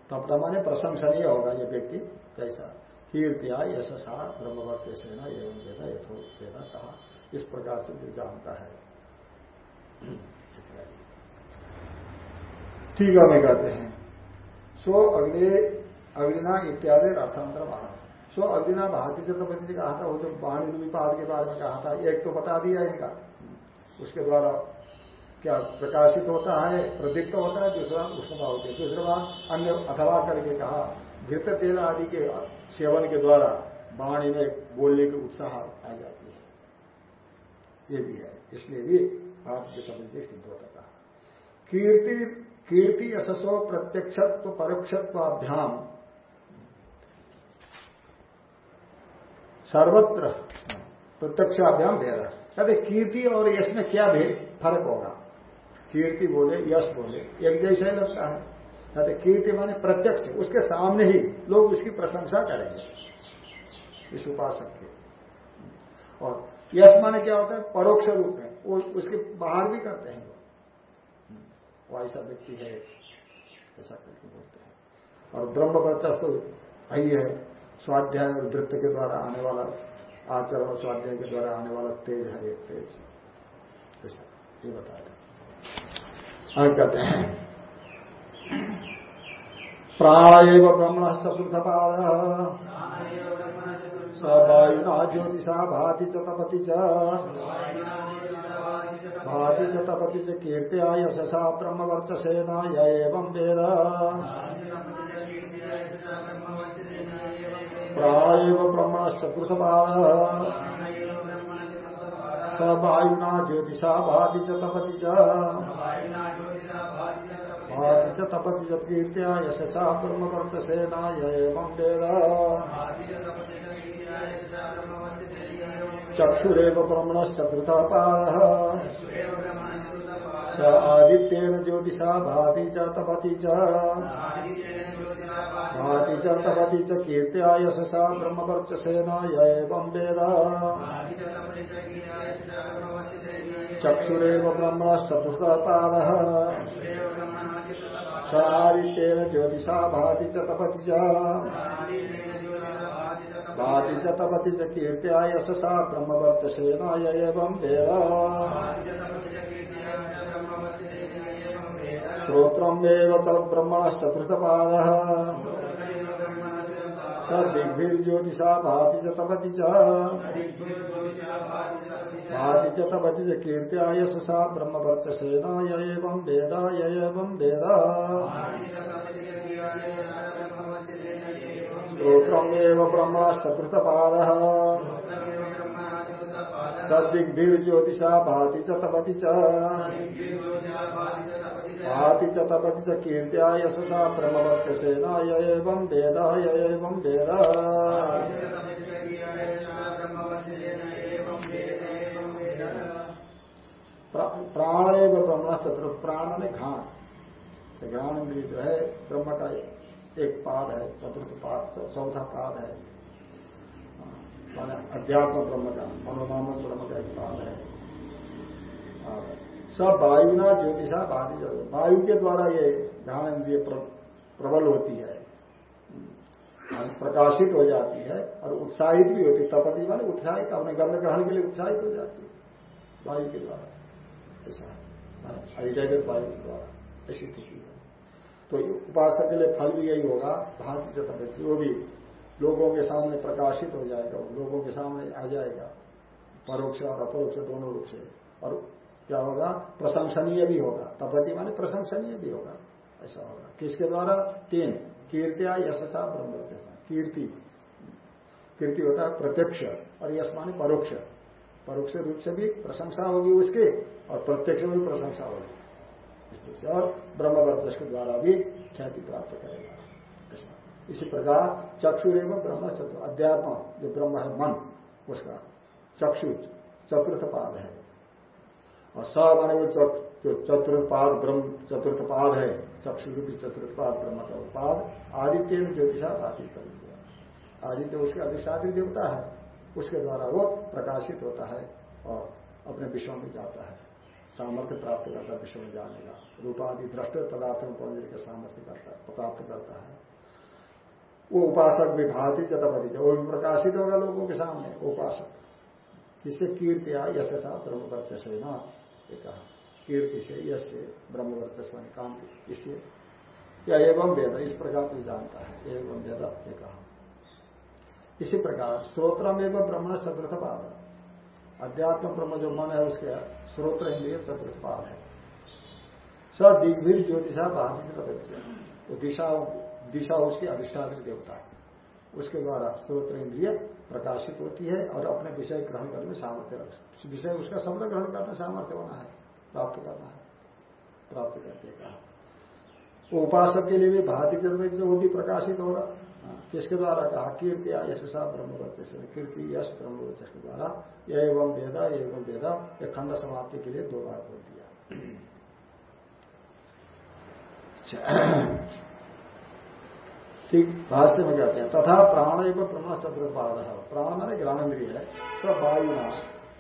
तपता माने प्रशंसनीय होगा ये व्यक्ति, कैसा? कीर्तिया यशसा ब्रह्मवर्त सेना एवं देना यथो देना कहा। इस प्रकार से जो जानता है। ठीक है मैं कहते हैं। सो अग्नि अग्निना इत्यादि अर्थांतर महान सो अग्निना भारतीय चतुर्पति जी कहा था, वो जो वाणी विपाद के बारे में कहा था। एक तो बता दिया इनका। उसके द्वारा क्या प्रकाशित होता है, प्रदीप्त होता है, दूसरा उष्णता होती है। दूसरे बात, अन्य अथवा करके कहा, घृत तेल आदि के सेवन के द्वारा वाणी में बोलने की उत्साह आ जाती है। ये भी है। इसलिए भी भारतीय शब्द से सिद्ध होता कहा। कीर्ति कीर्ति यशस्व प्रत्यक्षत्व, परोक्षत्वाभ्याम। सर्वत्र प्रत्यक्षाभ्याम भेद। कहते कीर्ति और यश में क्या भेद? फ़र्क होगा। कीर्ति बोले, यश बोले, एक जैसा ही लगता है। कहते कीर्ति माने प्रत्यक्ष, उसके सामने ही लोग उसकी प्रशंसा करेंगे, इस उपासक के। और यश माने क्या होता है? परोक्ष रूप में, वो उसके बाहर भी करते हैं। वो ऐसा व्यक्ति है, ऐसा करके बोलते हैं। और ब्रह्म वर्चस्व वही है। स्वाध्याय और वृत्त के द्वारा आने वाला, आचरण और स्वाध्याय के द्वारा आने वाला तेज है एक तेज। ये बता रहे आगे कहते हैं। प्राण ब्रह्मण चतुर्थ पाद स वायुना ज्योतिषा भाति च तपति च। भाति च तपति च कीर्त्या यशसा ब्रह्मवर्चसेना य एवं वेद। प्राएव ब्रह्मणश्चतुर्थपाद स वायुना ज्योतिषा भाति च तपति च। भाति च तपति च कीर्त्या यशसा वेद। चक्षुरेव ब्रह्मणश्चतुर्थपाद स आदित्येन ज्योतिषा भाति च तपति च। भाति च तपति च कीर्त्या यशसा ब्रह्मवर्चसेना एवं वेद। चक्षुरेव ब्रह्मणश्चतुर्थपादः स आदित्येन ज्योतिषा भाति च भाति च च कीर्त्या यशसा ब्रह्मवर्चसेना एवं वेद। श्रोत्रमेव च ब्रह्मण चतुर्थपाद स दिग्भिर्ज्योतिषा भाति च तपति च। भाति च तपति च कीर्त्या यशसा ब्रह्मवर्चसेन य एवं वेद य एवं वेद। श्रोत्रमेव ब्रह्मणश्चतुर्थपादः सद्दिग्भिर्ज्योतिषा भाति च तपति च। भाति च तपति च कीर्त्या यशसा ब्रह्मवर्चसेन य एवं वेद य एवं वेद। प्राण एवं ब्रह्म चतुर्थ प्राण में घाण। घ्राण इंद्रिय जो है, ब्रह्म का एक पाद है, चतुर्थ पाद चौथा पाद है। अध्यात्म ब्रह्म का मनोनामक ब्रह्म का एक पाद है। सब वायुना ज्योतिषा बाधि वायु के द्वारा ये ध्यान इंद्रिय प्रबल होती है। प्रकाशित हो जाती है और उत्साहित भी होती है। तपति माने उत्साहित, अपने गंध ग्रहण के लिए उत्साहित हो जाती है। वायु के द्वारा। ऐसा अधिदैविक वायु के द्वारा। ऐसी स्थिति है। तो उपासक के लिए फल भी यही होगा। भांति चतुर्थ वो भी लोगों के सामने प्रकाशित हो जाएगा, लोगों के सामने आ जाएगा। परोक्ष और अपरोक्ष दोनों रूप से। और क्या होगा? प्रशंसनीय भी होगा। तपति माने प्रशंसनीय भी होगा। ऐसा होगा। किसके द्वारा? तीन। कीर्तिया यशसा ब्रह्म कीर्ति। कीर्ति होता है प्रत्यक्ष और यश माने परोक्ष। परोक्ष रूप से भी प्रशंसा होगी उसके और प्रत्यक्ष में भी प्रशंसा होगी। इस और ब्रह्म वर्चस के द्वारा भी ख्याति प्राप्त करेगा। इसी प्रकार चक्षुर एवं ब्रह्म चतुर्थ अध्यात्म, जो ब्रह्म है मन, उसका चक्षु, चतुर्थ पाद है। और स माने वो जो चतुर्थ पाद ब्रह्म चतुर्थ पाद है। चक्षु रूपी चतुर्थ पाद ब्रह्म का पाद आदित्य ने ज्योतिषा बाधित कर दिया आदित्य उसके अधिष्ठात्री देवता है। उसके द्वारा वो प्रकाशित होता है और अपने विश्व में जाता है। सामर्थ्य प्राप्त करता है, विश्व में जाने का। रूपादि दृष्ट पदार्थ में पहुँचने का सामर्थ्य करता प्राप्त करता है। वो उपासक भी भाती चतपति वो भी प्रकाशित होगा लोगों के सामने, उपासक। किससे कीर्ति आ यश सा ब्रह्मवर्चस है ना ये कहा। कीर्ति से, यश से ब्रह्मवर्चस मान काम इससे। या एवं वेद, इस प्रकार तू जानता है। एवं वेद, ये कहा। इसी प्रकार स्त्रोत्रम एवं ब्रह्मण चतुर्थ पाद अध्यात्म ब्रह्म जो मन है, उसके स्रोत्र इंद्रिय चतुर्थ पाद है। स दिग्भीर ज्योतिषा बाधित वो दिशा दिशा उसकी अधिष्ठात्री देवता है। उसके द्वारा स्रोत्र इंद्रिय प्रकाशित होती है और अपने विषय ग्रहण करने में सामर्थ्य विषय उसका शब्द ग्रहण करने सामर्थ्य होना है प्राप्त करना है। प्राप्त करके कहा। उपासक के लिए भी भाति चतुर्वेद जो भी प्रकाशित होगा। हाँ, किसके द्वारा कहा? कीर्ति यशसा ब्रह्मवर्चस कीर्ति यश ब्रह्मवर्चस के द्वारा। यह एवं वेदा एवं वेदा यह खंड समाप्ति के लिए दो बार बोल दिया। ठीक, भाष्य में कहते हैं, तथा प्राण एवं ब्रह्म चतुर्पाद प्राण माने ज्ञानेन्द्रिय है, सब वायु ना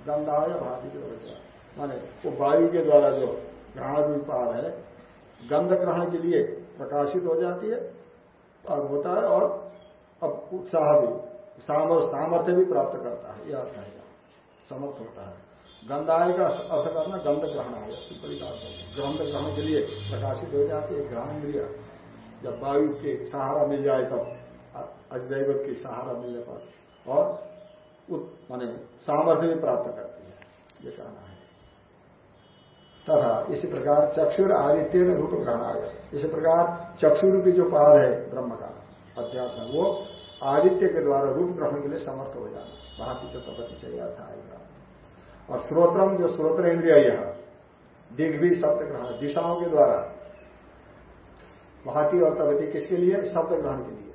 गंधाय भावी की वजह माने वो वायु के द्वारा जो ग्रहण विपाद है, गंध ग्रहण के लिए प्रकाशित हो जाती है और होता है और अब उत्साह भी सामर्थ्य भी प्राप्त करता है, यह अर्थ है समर्थ होता है। गंधाय का अर्थ करना गंध ग्रहण है गंध ग्रहण के लिए प्रकाशित हो जाती है ग्रहण इंद्रिया। जब वायु के सहारा मिल जाए तब अधिदैवत की सहारा मिलने पर। और माने सामर्थ्य भी प्राप्त करती है, ये कहना है। तथा इसी प्रकार चक्षुर आदित्य में रूप ग्रहण आ गया इसी प्रकार चक्षुर की जो पाद है, ब्रह्म का, अध्यात्म, वो आदित्य के द्वारा रूप ग्रहण के लिए समर्थ हो जाना। वहाँ भाती चतुर्पति चाहिए था आएगा और श्रोत्रम जो श्रोत्र इंद्रिय यह दिग् भी शब्द ग्रहण, दिशाओं के द्वारा भाती और तबती किसके लिए? शब्द ग्रहण के लिए।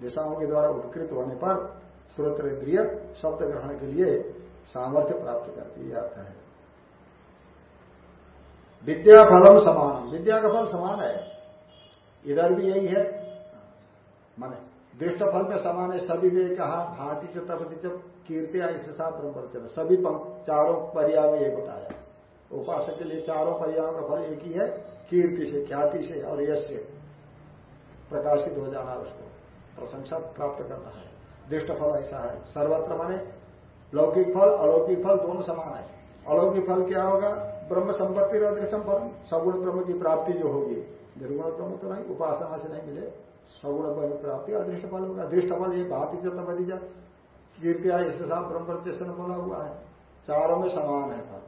दिशाओं के द्वारा उपकृत होने पर श्रोत्र इंद्रिय शब्द ग्रहण के लिए सामर्थ्य प्राप्त करती है अर्थ है। विद्या फलम समान। विद्या का फल समान है। इधर भी यही है। माने दृष्ट फल में समान है, सभी में कहा भांति से तपति जब कीर्ति इसके साथ ब्रह्मचर्य सभी चारों पर्याय में ये बताया उपासक के लिए चारों पर्यायों का फल एक ही है। कीर्ति से, ख्याति से और यश से प्रकाशित हो जाना उसको, प्रशंसा प्राप्त करना है। दृष्ट फल ऐसा है। सर्वत्र माने लौकिक फल, अलौकिक फल दोनों समान है। अलौकिक फल क्या होगा? ब्रह्म संपत्ति और अदृष्टम फल। सगुण ब्रह्म की प्राप्ति जो होगी, निर्गुण ब्रह्म तो नहीं, उपासना से नहीं मिले। सगुण ब्रह्म प्राप्ति, अदृष्ट फल होगा। अदृष्ट फल ये बात ही जा कीर्तिया इसके साथ ब्रह्म प्रत्यक्ष बोला हुआ है। चारों में समान है फल।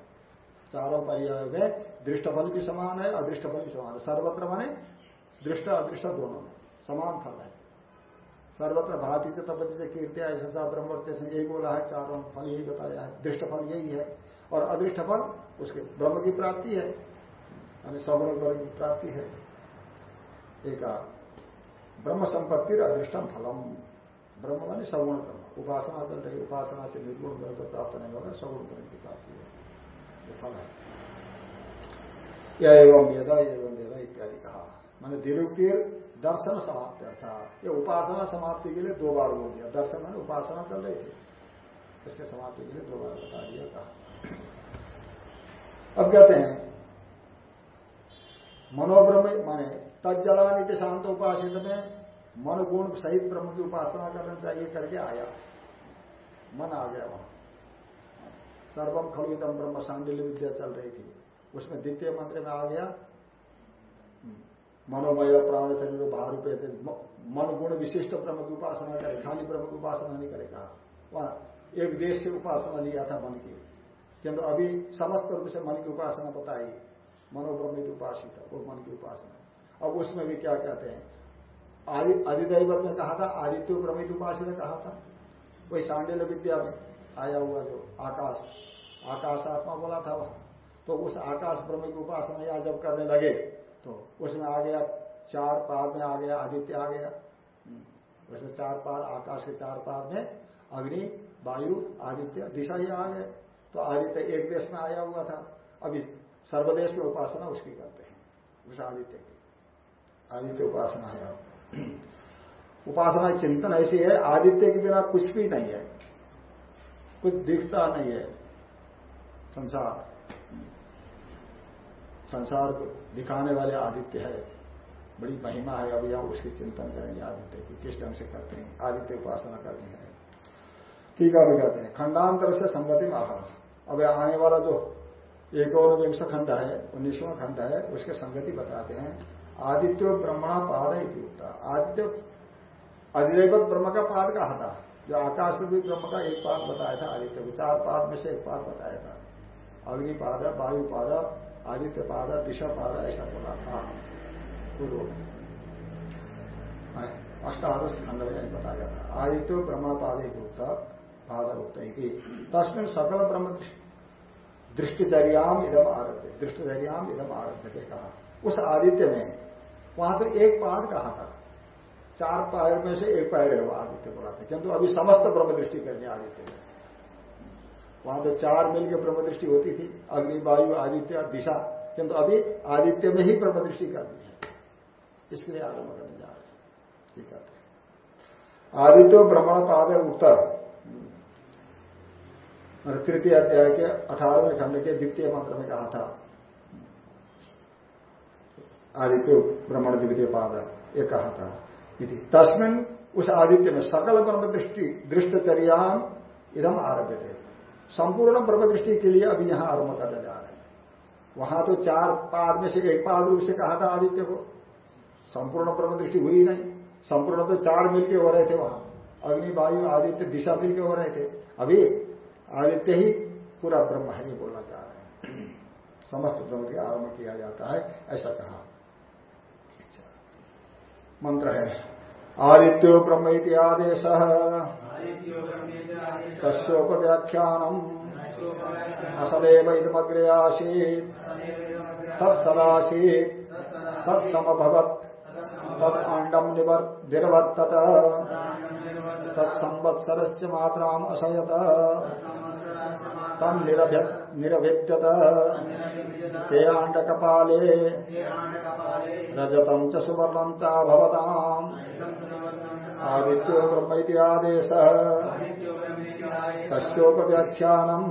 चारों पर्याय में दृष्ट फल भी समान है अदृष्ट फल भी समान है। सर्वत्र माने दृष्ट, अदृष्ट दोनों में, समान फल है। सर्वत्र भाती से तपति से कीर्तिया ऐसा ब्रह्म प्रत्यक्ष यही बोला है, चारों फल यही बताया है। दृष्ट फल यही है। और अदृष्ट फल, उसके ब्रह्म की प्राप्ति है, यानी सगुण ब्रह्म की प्राप्ति है। एक, ब्रह्म संपत्ति अदृष्टम फलम। ब्रह्म मानी सगुण ब्रह्म। उपासना चल रही उपासना से निर्गुण ब्रह्म प्राप्त नहीं होगा, सगुण ब्रह्म की प्राप्ति है ये फल है। या एवं यदा एवं यदा इत्यादि कहा। मैंने दिरुक्तिर दर्शन समाप्त अर्थात ये उपासना समाप्ति के लिए दो बार बोल दिया। दर्शन मैंने उपासना चल रही थी। इससे समाप्ति के लिए दो बार बता दिया, कहा। अब कहते हैं, मनोब्रह्म माने तजलानित शांत उपासित में मन गुण सहित ब्रह्म की उपासना करना चाहिए करके आया। मन आ गया वहाँ। सर्वम खलुतम ब्रह्म सांडिल्य विद्या चल रही थी। उसमें द्वितीय मंत्र में आ गया। मनोमय प्राण शरीर भार रुपये मन गुण विशिष्ट ब्रह्म की उपासना करे, खाली ब्रह्म की उपासना नहीं करेगा वहाँ एक देश से उपासना लिया था मन की। किंतु अभी समस्त रूप से मन की उपासना बताई। मनोब्रमित उपासित, वो मन की उपासना। अब उसमें भी क्या कहते हैं? आदि अधिदैवत में कहा था, आदित्य ब्रमित उपासित कहा था। वही सांडिल्य विद्या में आया हुआ जो आकाश आकाश आत्मा बोला था वह। तो उस आकाश ब्रह्म की उपासना या जब करने लगे तो उसमें आ गया चार पाद में आ गया, आदित्य आ गया। हम्म। उसमें चार पाद, आकाश के चार पाद में अग्नि, वायु, आदित्य, दिशा ही आ गए। तो आदित्य एक देश में आया हुआ था। अभी सर्वदेश में उपासना उसकी करते हैं, उस आदित्य की। आदित्य उपासना है। [clears throat] उपासना चिंतन ऐसी है, आदित्य के बिना कुछ भी नहीं है। कुछ दिखता नहीं है। संसार। संसार को दिखाने वाले आदित्य है। बड़ी महिमा है अभी हम उसकी चिंतन करेंगे आदित्य की, किस ढंग से करते हैं, आदित्य उपासना करनी है। ठीक है कहते हैं, खंडांतर से संगति में आहार। अब आने वाला जो एक और विंश खंड है, उन्नीसवा खंड है, उसके संगति बताते हैं। आदित्य ब्रह्मणा पाद उत्तर आदित्य अधिदेवत ब्रह्म का पाद कहा था। जो आकाश भी ब्रह्म का एक पाद बताया था आदित्य को, चार पाद में से एक पाद बताया था। अग्निपाद वायु पाद आदित्य पाद, दिशा पाद, ऐसा बोला था। पूर्व अष्टादश खंड में बताया था। आदित्य ब्रह्मण पाद उत्तर पाद उक्त तस्मिन सकल ब्रह्म दृष्टिचर्याम इधम आरभ्य दृष्टिचर्याम इधम आरभ्य के कहा। उस आदित्य में वहाँ पर एक पाद कहा था। चार पैर में से एक पैर है वो आदित्य बोला था। किंतु अभी समस्त ब्रह्म दृष्टि करनी आदित्य में वहाँ तो चार मिल के ब्रह्म दृष्टि होती थी, अग्नि, वायु, आदित्य, दिशा। किंतु अभी आदित्य में ही ब्रह्म दृष्टि करनी है। इसलिए आरंभ करने जा रहे ठीक है। आदित्य ब्रह्मण पाद उत्तर। तृतीय अध्याय के अठारहवें खंड के द्वितीय मंत्र में कहा था। आदित्य ब्रह्मण द्वितीय पाद ये कहा था तस्मिन उस आदित्य में सकल ब्रह्म दृष्टि दृष्टचर्याम इधम आरभ्य थे संपूर्ण ब्रह्म दृष्टि के लिए अभी यहाँ आरंभ करने जा रहे हैं। वहाँ तो चार पाद में से एक पाद रूप से कहा था आदित्य को। संपूर्ण ब्रह्म दृष्टि हुई नहीं। संपूर्ण तो चार मिलके हो रहे थे वहाँ। अग्नि, वायु, आदित्य, दिशा मिलके हो रहे थे। अभी आदित्य ही पूरा ब्रह्म है, ये बोलना चाह रहे हैं। [clears throat] समस्त ब्रह्म के आरंभ किया जाता है, ऐसा कहा। मंत्र है, आदित्यो ब्रह्म इति आदेश। कश्योपव्याख्यानम असदेव इदमग्रे आसीत तत्सदासीत। तत्समभवत। तदंडम निर्वर्तत। तत्संवत्सर से मात्राम असयत। तम निरभ्यत ते कपाले रजतम च सुवर्णम चाभवताम। आदित्यो ब्रह्म आदेश कश्योप व्याख्यानम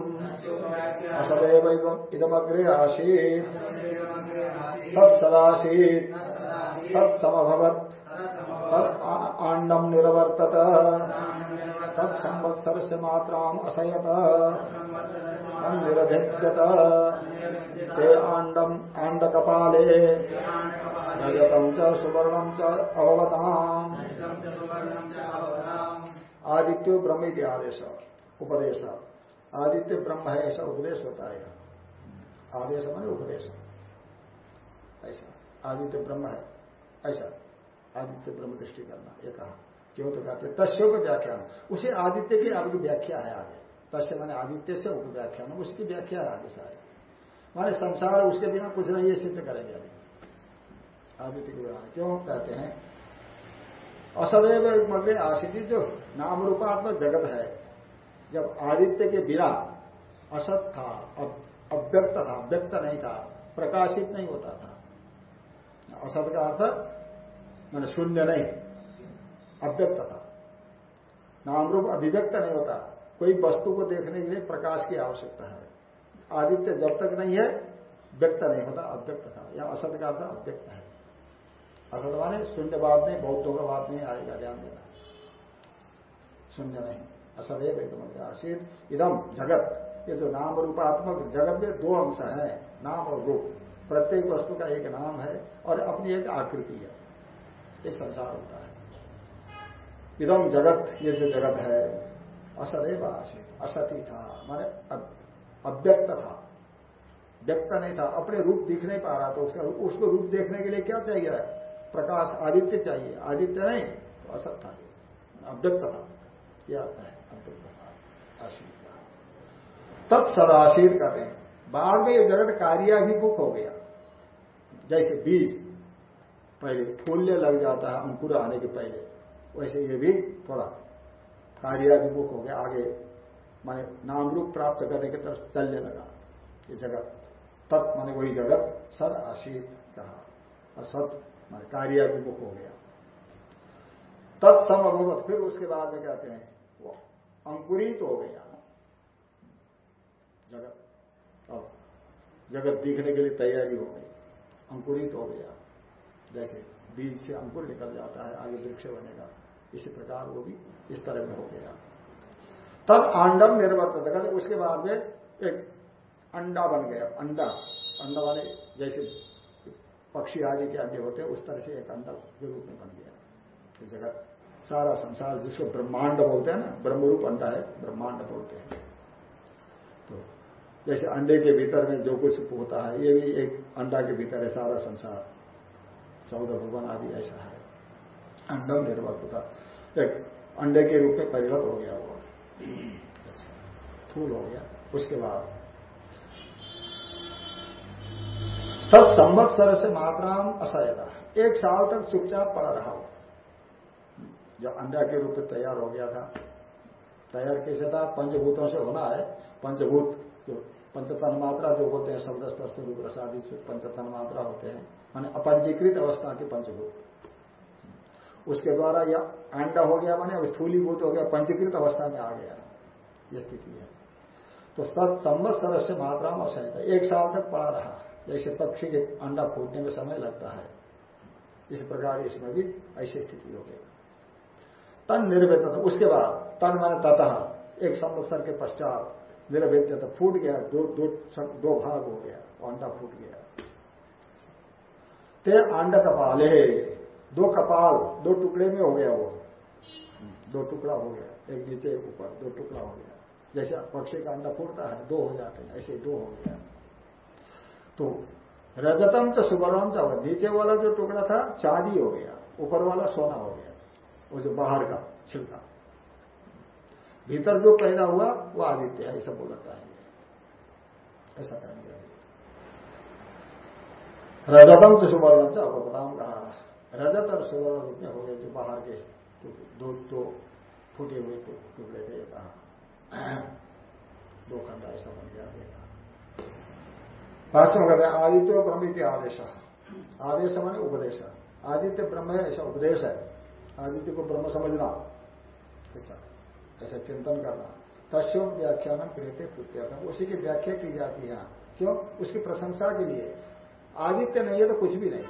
असदेव इदमग्रे आसीत् तत्सदासीत्। तत्समभवत्। तत् आंडम निरवर्तत। तत्संवत्सर से मात्राम असयत। निरभेद्यत ते आंडम आंड रजतम च सुवर्णम च अवगताम। आदित्य ब्रह्म आदेश, उपदेश। आदित्य ब्रह्म है ऐसा उपदेश होता है। आदेश माने उपदेश। ऐसा। आदित्य ब्रह्म है। ऐसा। आदित्य ब्रह्म दृष्टि करना, ये कहा। क्यों तो कहते तस्व को व्याख्यान। उसे आदित्य की आपकी व्याख्या है आगे। तस्य मैंने आदित्य से उप व्याख्यान, उसकी व्याख्या है आगे सारे। माने संसार उसके बिना कुछ नहीं ये सिद्ध करेंगे अभी। आदित्य के बिना क्यों कहते हैं? असदैव मग्न आशिति जो नाम रूपात्मक जगत है। जब आदित्य के बिना असत था अव्यक्त था, व्यक्त नहीं था, प्रकाशित नहीं होता था। असत का अर्थ मैंने शून्य नहीं, अव्यक्त था। नाम रूप अभिव्यक्त नहीं होता, कोई वस्तु को देखने के लिए प्रकाश की आवश्यकता है। आदित्य जब तक नहीं है, व्यक्त नहीं होता, अव्यक्त था। या असत का अर्थ अव्यक्त है। असत माने शून्य बात नहीं बौद्धों का बात नहीं आएगा ध्यान देना शून्य नहीं असदैव एकदम आशीत इदम, जगत, ये जो नाम रूपात्मक जगत में दो अंश है, नाम और रूप। प्रत्येक वस्तु का एक नाम है और अपनी एक आकृति है। ये संसार होता है। इदम, जगत, ये जो जगत है असदैव आशित असती था, माने अव्यक्त था। व्यक्त नहीं था, अपने रूप दिख नहीं पा रहा था उसका। उसको रूप देखने के लिए क्या चाहिए? प्रकाश आदित्य चाहिए। आदित्य नहीं तो असत था। अव्यक्त था। यह आता है, अव्यक्त था। आशीत तत्सदाशीत कहते हैं। बाद में ये जगत कार्याभिमुख हो गया। जैसे बीज, पहले फूलने लग जाता है, अंकुर आने के पहले। वैसे ये भी थोड़ा कार्याभिमुख हो गया। आगे माने नाम रूप प्राप्त करने की तरफ़ चलने लगा। ये जगत, तत् माने वही जगत सद आशीत कहा। और सत माने कार्याभिमुख हो गया। तत्समभवत फिर उसके बाद में कहते हैं, वो अंकुरित हो गया। जगत, अब जगत दिखने के लिए तैयारी हो गई, अंकुरित हो गया। जैसे बीज से अंकुर निकल जाता है, आगे वृक्ष बनेगा, इसी प्रकार वो भी इस तरह में हो गया। तब आंडम निर्वर्त कहते उसके बाद में एक अंडा बन गया, अंडा। अंडा वाले जैसे पक्षी आदि के अंडे होते हैं, उस तरह से एक अंडा के रूप में बन गया जगत, सारा संसार जिसको ब्रह्मांड बोलते हैं ना, ब्रह्मरूप अंडा है, ब्रह्मांड बोलते हैं। तो जैसे अंडे के भीतर में जो कुछ होता है, ये भी एक अंडा के भीतर है, सारा संसार। चौदह भवन आदि ऐसा है। अंडम निर्भर होता, एक अंडे के रूप में परिणत हो गया वो। [clears throat] फूल हो गया। उसके बाद तब संवत्सर से मात्राम असहता एक साल तक चुपचाप पड़ा रहा हो जब अंडा के रूप में तैयार हो गया था। तैयार कैसे था? पंचभूतों से होना है। पंचभूत जो पंचतन मात्रा जो होते हैं, शब्द स्पर्श, रूप प्रसादी पंचतन मात्रा होते हैं, माने अपंजीकृत अवस्था के पंचभूत। उसके द्वारा यह अंडा हो गया माने स्थूलीभूत हो गया, पंचीकृत अवस्था में आ गया यह स्थिति है। तो सत संवत्सर से मात्रा में असहित एक साल तक पड़ा रहा। जैसे पक्षी के अंडा फूटने में समय लगता है। इस प्रकार इसमें भी ऐसी स्थिति हो गई। तन निर्वेद उसके बाद तन मैंने ततः। एक संवत्सर के पश्चात निर्वेद्य फूट गया। दो दो दो भाग हो गया। अंडा फूट गया। ते अंड कपाले दो कपाल, दो टुकड़े में हो गया वो। दो टुकड़ा हो गया। एक नीचे, ऊपर, दो टुकड़ा हो गया। जैसे पक्षी का अंडा फूटता है, दो हो जाते हैं। ऐसे दो हो गया। तो रजतम तो सुवर्णम तो नीचे वाला जो टुकड़ा था, चांदी हो गया, ऊपर वाला सोना हो गया, वो जो बाहर का छिलका। भीतर जो पैदा हुआ, वो आदित्य है, ऐसा बोलना चाहेंगे ऐसा कहेंगे रजतम तो सुवर्णम से अपदाम कहा रजत और सुवर्ण रूप में हो गए जो बाहर के दो दो फूटे हुए टुकड़े थे कहा। दो खंड ऐसा बन गया भाष्य में कहते हैं, आदित्य ब्रह्म आदेश। आदेश माने उपदेश। आदित्य, ब्रह्म है, ऐसा उपदेश है। आदित्य को ब्रह्म समझना। ऐसा ऐसा चिंतन करना। तस्व व्याख्यान प्रियते तृतीय उसी की व्याख्या की जाती है क्यों? उसकी प्रशंसा के लिए। आदित्य नहीं है तो कुछ भी नहीं।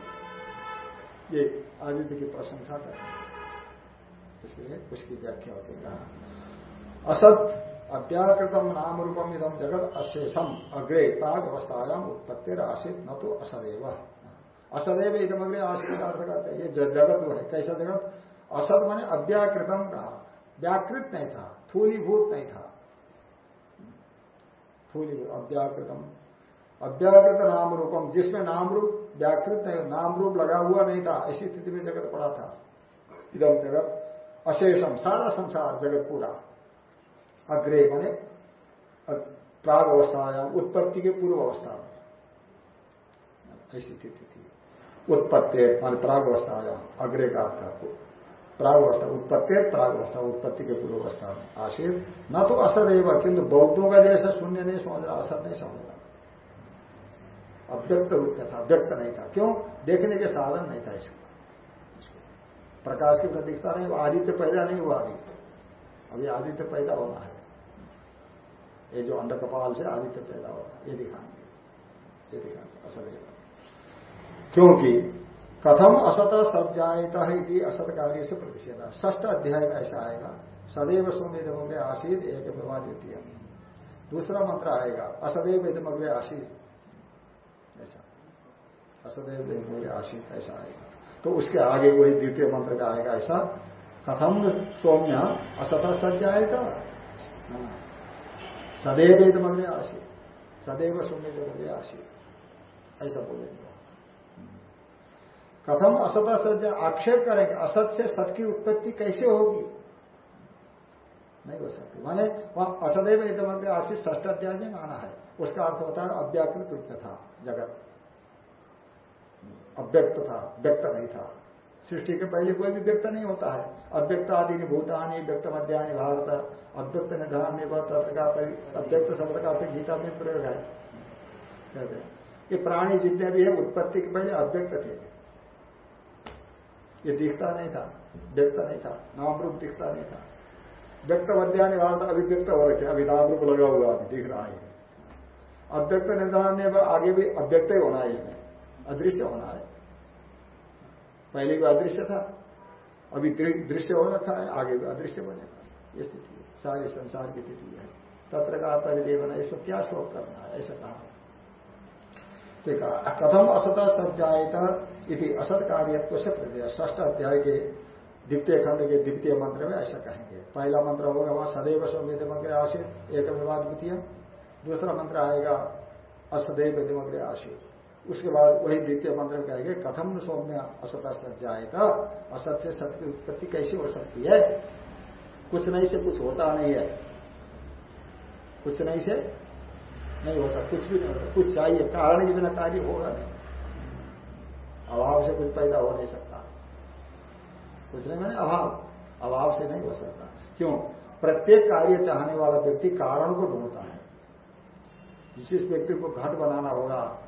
ये आदित्य की प्रशंसा कर इसलिए उसकी व्याख्या होती कहा असत अव्याकृतम नाम रूपम इदम जगत अशेषम अग्रे ताग अवस्थायाम उत्पत्ति आसित न तो असदैव। असदैव इदम अग्रे का अर्थ करते। ये जगत वो है कैसा जगत? असद माने अव्याकृतम कहा व्याकृत नहीं था थूलीभूत नहीं था थूलीभूत अव्याकृतम। अव्याकृत नाम रूपम जिसमें नाम रूप व्याकृत नहीं नाम रूप लगा हुआ नहीं था, ऐसी स्थिति में जगत पड़ा था। इधम जगत अशेषम, सारा संसार जगत पूरा। अग्रे माने प्राग अवस्था उत्पत्ति के पूर्व अवस्था में ऐसी स्थिति थी। उत्पत्ति, मान प्राग अवस्था अग्रे का अर्थ प्राग अवस्था उत्पत्ति प्राग अवस्था उत्पत्ति के पूर्व अवस्था में आशीत न तो असद एवं किंतु बौद्धों का जैसा शून्य नहीं समझ रहा असद नहीं समझ रहा। अव्यक्त रूप में था, व्यक्त नहीं था। क्यों? देखने के साधन नहीं था इसका। प्रकाश की प्रतीकता नहीं आदित्य पैदा नहीं हुआ अभी। अभी आदित्य पैदा होना है। ये जो अंड कपाल से आदित्य पैदा होगा, ये दिखाएँगे। ये दिखाएँगे असत क्योंकि कथम असत सज्जायता है असत कार्य से प्रतिषेधा। ष्ठ अध्याय में ऐसा आएगा, सदैव सोमेदमग्रे आशीत एक विवादित दूसरा मंत्र आएगा, असदैव इदमग्रे आशीत ऐसा। असदैव इदमग्रे आशीत ऐसा आएगा। तो उसके आगे वही द्वितीय मंत्र का आएगा ऐसा, कथम सौम्य असत हाँ। सदैव इदमग्रे आशी सदैव शून्य के सोमेदमग्रे आशीत ऐसा बोलेंगे कथम असत असत आक्षेप करेंगे असत से सत की उत्पत्ति कैसे होगी? नहीं हो सकती। माने वहाँ असदैव एकदम आशीष ष्ट अध्याय में माना है। उसका अर्थ होता है अव्याकृत रूप में था जगत। अव्यक्त था, व्यक्त नहीं था। सृष्टि के पहले कोई भी व्यक्त नहीं होता है। अव्यक्त आदि भूतानी व्यक्त मध्यानि भारत अव्यक्त निधान तत्र का अव्यक्त शब्द का अर्थ गीता में प्रयोग है। कहते हैं? ये प्राणी जितने भी है, उत्पत्ति के पहले अव्यक्त थे। ये दिखता नहीं था, व्यक्त नहीं था नाम रूप दिखता नहीं था। व्यक्त मध्यान्ह भारत अभिव्यक्त हो रखे, अभी नाम रूप लगा हुआ अभी दिख रहा है। अव्यक्त निधान आगे भी अव्यक्त होना है, अदृश्य होना है। पहले भी अदृश्य था, अभी दृश्य हो रखा है, आगे भी अदृश्य बनेगा ये स्थिति है, सारे संसार की स्थिति है। तत्र का परिदेवना इसको क्या शोक करना है, ऐसा कहा। ठीक है कथम असत सज्जायता इति असत कार्यत्व से प्रदेश ष्ठ अध्याय के द्वितीय खंड के द्वितीय मंत्र में ऐसा कहेंगे। पहला मंत्र होगा वहाँ, सदैव सौम्य दिमग्र आशित एक विवाद द्वितीय। दूसरा मंत्र आएगा, असदैव दिमग्र आशित उसके बाद वही द्वितीय मंत्र में कहेंगे कथम सौम्य असत सज्जायता असत से सत्य उत्पत्ति कैसी हो सकती है? कुछ नहीं से कुछ होता नहीं है। कुछ नहीं से नहीं हो सकता, कुछ भी नहीं होता, कुछ चाहिए, कारण के बिना कार्य होगा नहीं। अभाव से कुछ पैदा हो नहीं सकता। कुछ नहीं मैंने अभाव अभाव से नहीं हो सकता। क्यों? प्रत्येक कार्य चाहने वाला व्यक्ति कारण को ढूंढता है। जिस व्यक्ति को घट बनाना होगा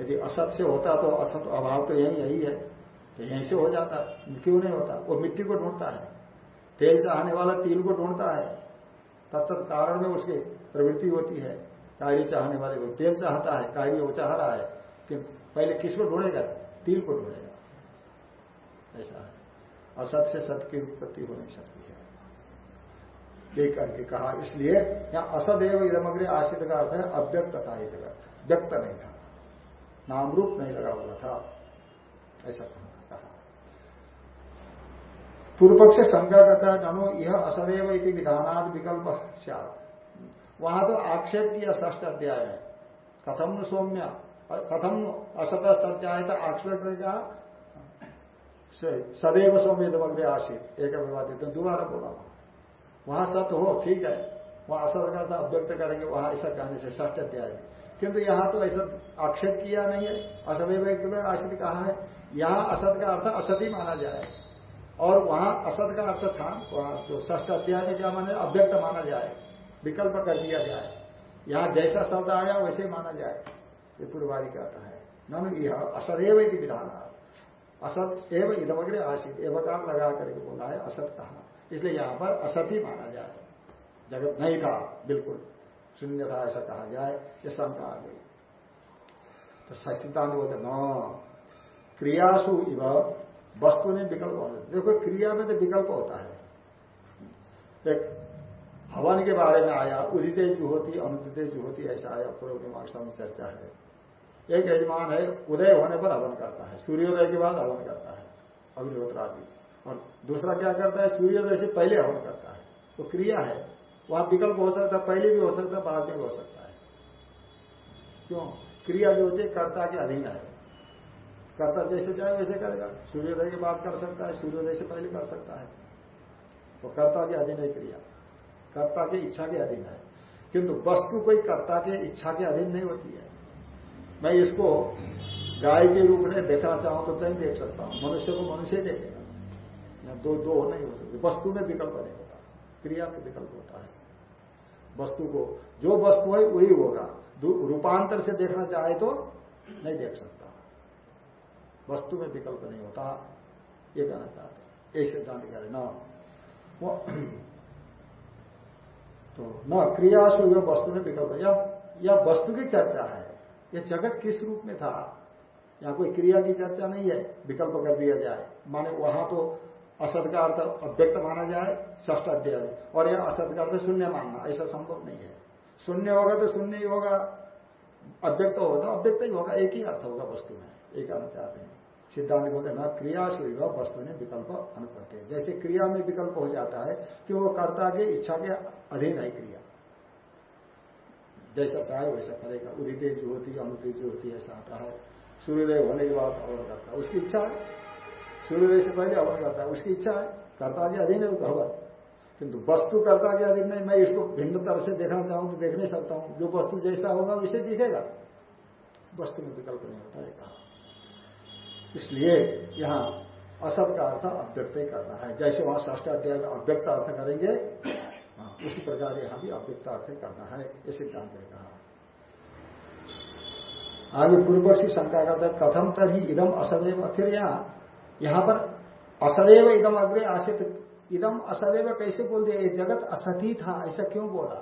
यदि असत से होता तो असत अभाव तो यही यही है तो यहीं से हो जाता, क्यों नहीं होता? वो मिट्टी को ढूंढता है, तेल चाहने वाला तिल को ढूंढता है तत्त कारण में उसकी प्रवृत्ति होती है, कार्य चाहने वाले को। तेल चाहता है, कार्य वो चाह रहा है, कि पहले किसको ढूंढेगा? तिल को ढूंढेगा। ऐसा है। असत से सत की उत्पत्ति हो नहीं सकती है। ये करके कहा, इसलिए यहाँ असदेव इधमग्रे आश्रित का अर्थ है अव्यक्त था व्यक्त नहीं था। नाम रूप नहीं लगा हुआ था। ऐसा कहा पूर्व पक्ष शंका करता है, ननो, यह असदैव इति विधानाद विकल्प वहाँ तो आक्षेप किया ष्ट अध्याय में। कथम सौम्य? कथम असत सत्याय था आक्षेप ने कहा सदैव सौम्य मग्रे आशित एक विवादित तो दोबारा बोला वहाँ सत्य हो, ठीक है। वहाँ असत करता था अव्यक्त करेंगे, वहाँ ऐसा कहने से ष्ट अध्याय किंतु यहाँ तो ऐसा आक्षेप किया नहीं है। असदैव आशित कहा है, यहाँ असत का अर्थ असत ही माना जाए। और वहाँ असत का अर्थ था, वहाँ जो ष्ट अध्याय में क्या माने, अव्यक्त माना जाए, विकल्प कर दिया जाए। यहाँ जैसा शब्द आया, वैसे माना जाए। ये पूर्वादि कहता है। नन यह असदैव विधान। असत एवं इधमग्रे आशित एवकार लगा करके बोला है असत कहा। इसलिए यहाँ पर असत ही माना जाए। जगत नहीं था बिल्कुल। शून्य था ऐसा कहा जाए, ये शंका आ गई। तो सिद्धांत बोलते न क्रियासु इव वस्तु ने विकल्प होने देखो, क्रिया में तो विकल्प होता है। एक हवन के बारे में आया, उदित जुहोती, अनुदित जुहोती, ऐसा आया, पूर्व मीमांसा में चर्चा है। एक यजमान है, उदय होने पर हवन करता है, सूर्योदय के बाद हवन करता है अग्निहोत्र आदि और दूसरा क्या करता है, सूर्योदय से पहले हवन करता है। तो क्रिया है। वहाँ विकल्प हो सकता है पहले भी हो सकता है बाद में भी हो सकता है। क्यों? क्रिया जो होती है, कर्ता के अधीन है। कर्ता जैसे चाहे वैसे करेगा। सूर्योदय के बाद कर सकता है, सूर्योदय से पहले कर सकता है। तो कर्ता के अधीन है क्रिया। कर्ता की इच्छा के अधीन है। किंतु वस्तु कोई कर्ता के इच्छा के अधीन नहीं होती है। मैं इसको गाय के रूप में देखना चाहूँ तो नहीं देख सकता हूँ। मनुष्य को मनुष्य देखेगा। दो दो नहीं हो सकते। वस्तु में विकल्प नहीं। क्रिया में विकल्प होता है। वस्तु को जो वस्तु है वही होगा। रूपांतर से देखना चाहे तो नहीं देख सकता। वस्तु में विकल्प नहीं होता। ये कहना चाहते ये सिद्धांत कह रहे न तो न क्रियाशु वस्तु में विकल्प या, या वस्तु की चर्चा है। यह जगत किस रूप में था? यहाँ कोई क्रिया की चर्चा नहीं है। विकल्प कर दिया जाए। माने वहाँ तो असत का अर्थ अव्यक्त माना जाए ष्ट अध्याय और यह असत का अर्थ शून्य मानना, ऐसा संभव नहीं है। शून्य होगा तो शून्य ही होगा। अव्यक्त होगा तो अव्यक्त ही होगा, एक ही अर्थ होगा वस्तु में। एक अर्थ चाहते हैं। सिद्धांत बोलते न क्रियाशील वस्तु ने विकल्प अनुपत्ति। जैसे क्रिया में विकल्प हो जाता है कि वो कर्ता के इच्छा के अधीन है क्रिया। जैसा चाहे वैसा करेगा। उदित जो होती है अनुदित जो होती है ऐसा आता है। सूर्योदय होने के बाद और करता है। उसकी इच्छा है सूर्योदय से पहले हवन करता है? उसकी इच्छा है, कर्ता के अधीन है हवन किंतु वस्तु कर्ता के अधीन नहीं, मैं इसको भिन्न तरह से देखना चाहूँ तो देख नहीं सकता हूँ। जो वस्तु जैसा होगा वैसे दिखेगा। वस्तु में विकल्प नहीं होता है कहा। इसलिए यहाँ असत का अर्थ अव्यक्त ही करना है। जैसे वहाँ ष्ठ अध्याय में अव्यक्त अर्थ करेंगे उसी प्रकार यहाँ भी अव्यक्त अर्थ करना है, ये सिद्धांत ने कहा। आगे पूर्वशी शंका करता है, कथम तर ही इदम असदैव फिर यहाँ यहाँ पर असदैव इदम अग्रे आशित इदम असदैव कैसे बोल दिया? ये जगत असत ही था, ऐसा क्यों बोला?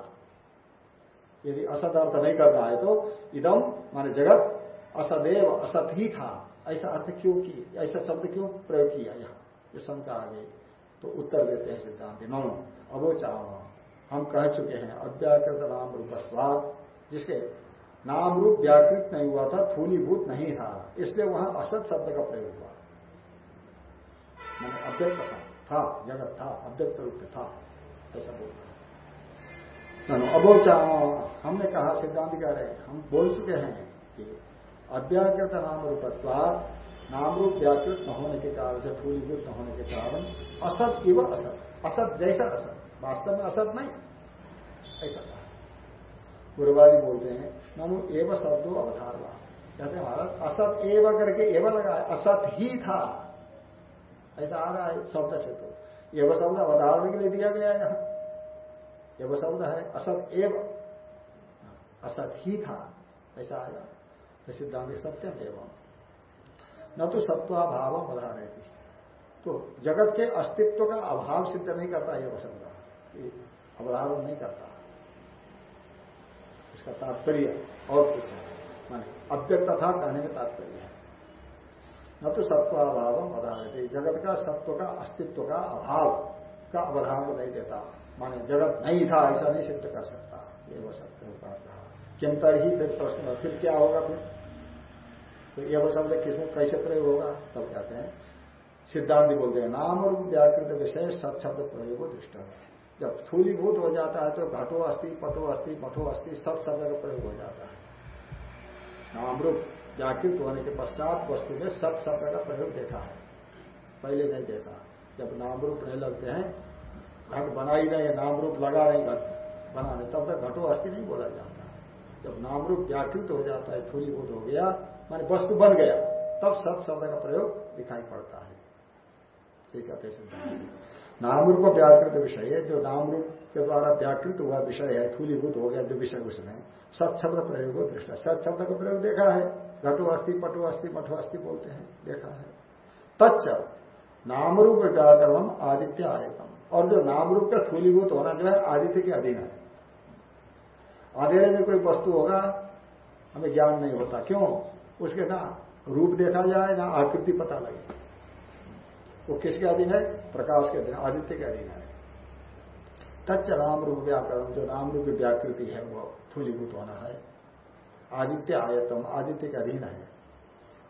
यदि असत अर्थ नहीं करना है तो इदम माने जगत असदैव असत ही था। ऐसा अर्थ क्यों की ऐसा शब्द क्यों प्रयोग किया यहाँ? ये शंका आ गई। तो उत्तर देते हैं सिद्धांत। नौ अबोचा हम कह चुके हैं अव्याकृत नाम रूपत्वाद जिसके नाम रूप व्याकृत नहीं हुआ था थूलीभूत नहीं था। इसलिए वहाँ असत शब्द का प्रयोग हुआ। मैंने अव्यक्त था था जगत था अव्यक्त रूप में था ऐसा बोलता अबोचा हमने कहा सिद्धांत कह रहे हम बोल चुके हैं कि अव्याकृत नाम रूपत्वाद नाम रूप व्याकृत न होने के कारण से थूलीभूत न होने के कारण असत इव असत असत जैसा असत वास्तव में असत नहीं ऐसा कहा पूर्वादि बोलते हैं ननु एव शब्दों अवधारवा कहते हैं महाराज असत एव करके एव लगा असत ही था ऐसा आ रहा है शब्द से तो एव शब्द अवधारण के लिए दिया गया है यहाँ। एव शब्द है, असत एव, असत ही था, ऐसा आया। तो सिद्धांत सत्यम एवं। न तो सत्वाभाव बधा रहती तो जगत के अस्तित्व का अभाव सिद्ध नहीं करता यह शब्द अवधारण नहीं करता। इसका तात्पर्य और कुछ है। माने अव्यक्त था कहने में तात्पर्य है। न तो सत्वाभाव अवधारण जगत का सत्व का अस्तित्व का अभाव का अवधारण नहीं देता। माने जगत नहीं था, ऐसा नहीं सिद्ध कर सकता। ये वो सत्य का कहा किमतर ही फिर प्रश्न फिर क्या होगा फिर? तो यह शब्द किसमें, कैसे प्रयोग होगा? तब कहते हैं, सिद्धांत बोलते हैं, नाम और व्याकृत विषय सत शब्द प्रयोग दृष्ट है। जब स्थूलीभूत हो जाता है तो घटो अस्थि, पटो अस्थि, मठो अस्थि सब शब्द का प्रयोग हो जाता है। नामरूप व्याकृत होने के पश्चात वस्तु में सब शब्द का प्रयोग देखा है। पहले नहीं देखा। जब नामरूप नहीं लगते हैं, घट बना ही नहीं नाम रूप लगा नहीं घट बनाने। तब तक घटो अस्थि नहीं बोला जाता। जब नामरूप व्याकृत हो जाता है स्थूलीभूत हो गया, माने वस्तु बन गया, तब सत शब्द का प्रयोग दिखाई पड़ता है। ठीक है नाम रूप व्याकृत विषय है, जो नाम रूप के द्वारा व्याकृत हुआ विषय है थूलीभूत हो गया, जो विषय उसमें सत शब्द प्रयोग हो दृष्टा। सत शब्द का प्रयोग देखा है। घटो अस्थि पटो अस्थि मठो अस्थि बोलते हैं, देखा है। तच्च नाम रूप व्याकरण आदित्य आयतम। और जो नाम रूप का थूलीभूत होना जो है, आदित्य के अधीन है। अंधेरे में कोई वस्तु होगा, हमें ज्ञान नहीं होता। क्यों? उसके ना रूप देखा जाए, ना आकृति पता लगे। वो किसके अधीन है? प्रकाश के अधीन, आदित्य के अधीन है। तच्च नाम रूप व्याकरण, जो नाम रूप व्याकृति है, वो थूलीभूत होना है। आदित्य आयतम, आदित्य के अधीन है।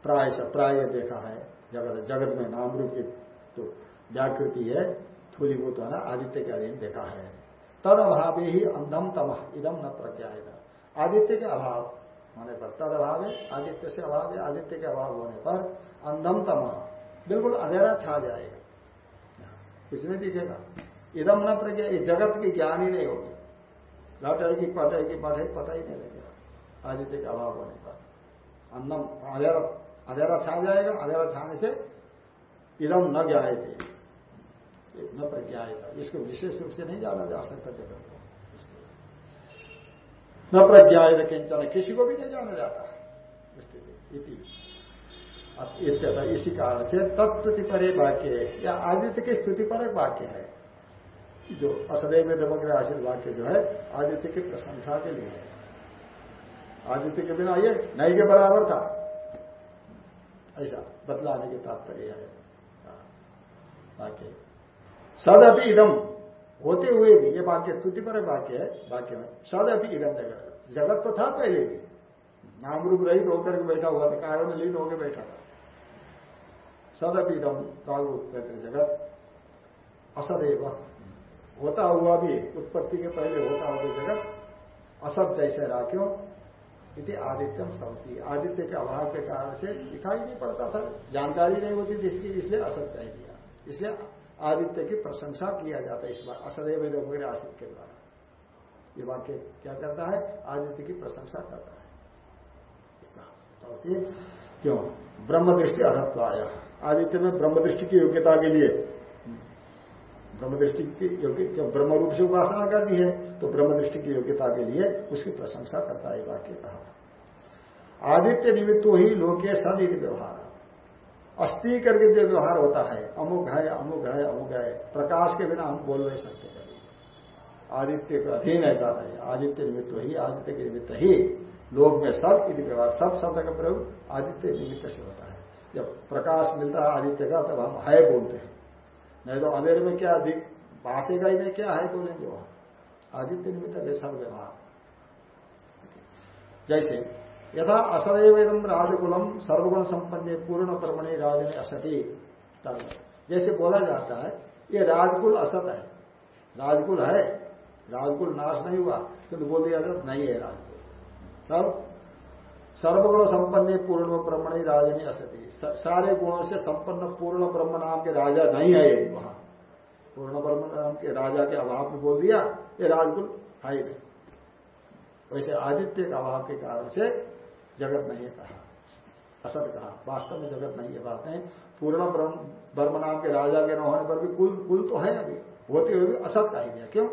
प्राय प्राय देखा है, जगत जगत में नाम रूप की जो व्याकृति है थूलीभूत होना आदित्य के अधीन देखा है। तद अभाव ही अंधम तम, इदम न प्रज्ञा आदित्य के अभाव होने पर तद अभाव है आदित्य से अभाव है आदित्य के अभाव होने पर अंधम तम, बिल्कुल अंधेरा छा जाएगा। कुछ नहीं दिखेगा, इदम न प्रज्ञा जगत की ज्ञान ही नहीं होगी। घटेगी पटेगी बढ़े पता ही नहीं लगेगा। आदित्य का अभाव होने पर अंधम अंधेरा अंधेरा छा जाएगा अंधेरा छाने से इदम न ज्ञाए थे न प्रज्ञाएगा इसको विशेष रूप से नहीं जाना जा सकता जगत को न प्रज्ञाए किंचन, किसी को भी नहीं जाना जाता स्थिति इसी कारण से तत्वति पर एक वाक्य है। या आदित्य की स्तुति पर एक वाक्य है। जो असदैव दमग्र आशित वाक्य जो है, आदित्य की प्रशंसा के लिए है। आदित्य के बिना ये नहीं के बराबर था। ऐसा बतलाने के तात्पर्य है। वाक्य सदअपि इदम होते हुए भी, ये वाक्य स्तुति पर वाक्य है, वाक्य में सद सदअपि इदम जगत जगत तो था पहले भी। नाम रूप रहित होकर के बैठा हुआ था कारण लीन होकर बैठा था। सदपीदम काल जगत, असदैव होता हुआ भी, उत्पत्ति के पहले होता हुआ जगत, असत जैसे राख्यो इति आदित्यम समती। आदित्य के अभाव के कारण से दिखाई नहीं पड़ता था। जानकारी नहीं होती थी इसकी इसलिए असत कह दिया इसलिए आदित्य की प्रशंसा किया जाता है इस बार। असदैव वगैरह आशित के द्वारा। ये वाक्य क्या करता है? आदित्य की प्रशंसा करता है। तो क्यों? ब्रह्म दृष्टि अर्थत्वाय आदित्य में ब्रह्म दृष्टि की योग्यता के लिए ब्रह्म दृष्टि की योग्य जब ब्रह्म रूप से उपासना करनी है तो ब्रह्म दृष्टि की योग्यता के लिए उसकी प्रशंसा करता है वाक्य कहा। आदित्य निमित्त ही लोके सद यदि व्यवहार। अस्थि करके जो व्यवहार होता है, अमुक है अमुक है अमुक है, प्रकाश के बिना हम बोल नहीं सकते कभी। आदित्य का अधीन ऐसा है आदित्य निमित्त ही, आदित्य के निमित्त ही लोक में सब यदि व्यवहार सब शब्द का प्रयोग आदित्य निमित्त से होता है। जब प्रकाश मिलता है आदित्य का, तब हम है बोलते हैं। नहीं तो अंधेरे में क्या भाषेगा ही नहीं क्या है बोलेंगे वहाँ? आदित्य निमित्त है सब व्यवहार। जैसे, यथा असदैव राजकुलम सर्वगुण संपन्न पूर्ण परमणि राजने असती। जैसे बोला जाता है, ये राजकुल असत है। राजकुल है, राजकुल नाश नहीं हुआ किंतु बोल दिया जाता नहीं है राजकुल। तब सर्वगुण संपन्न पूर्ण ब्रह्मण ही राजनी असती। सारे गुणों से संपन्न पूर्ण ब्रह्म नाम के राजा नहीं है यदि वहाँ। पूर्ण ब्रह्म नाम के राजा के अभाव में बोल दिया, ये राजकुल है ही नहीं। वैसे आदित्य के अभाव के कारण से जगत नहीं कहा। असत कहा। वास्तव में जगत नहीं है बात। नहीं पूर्ण ब्रह्म नाम के राजा के न होने पर भी कुल कुल तो है अभी। होते हुए भी असत का ही गया। क्यों?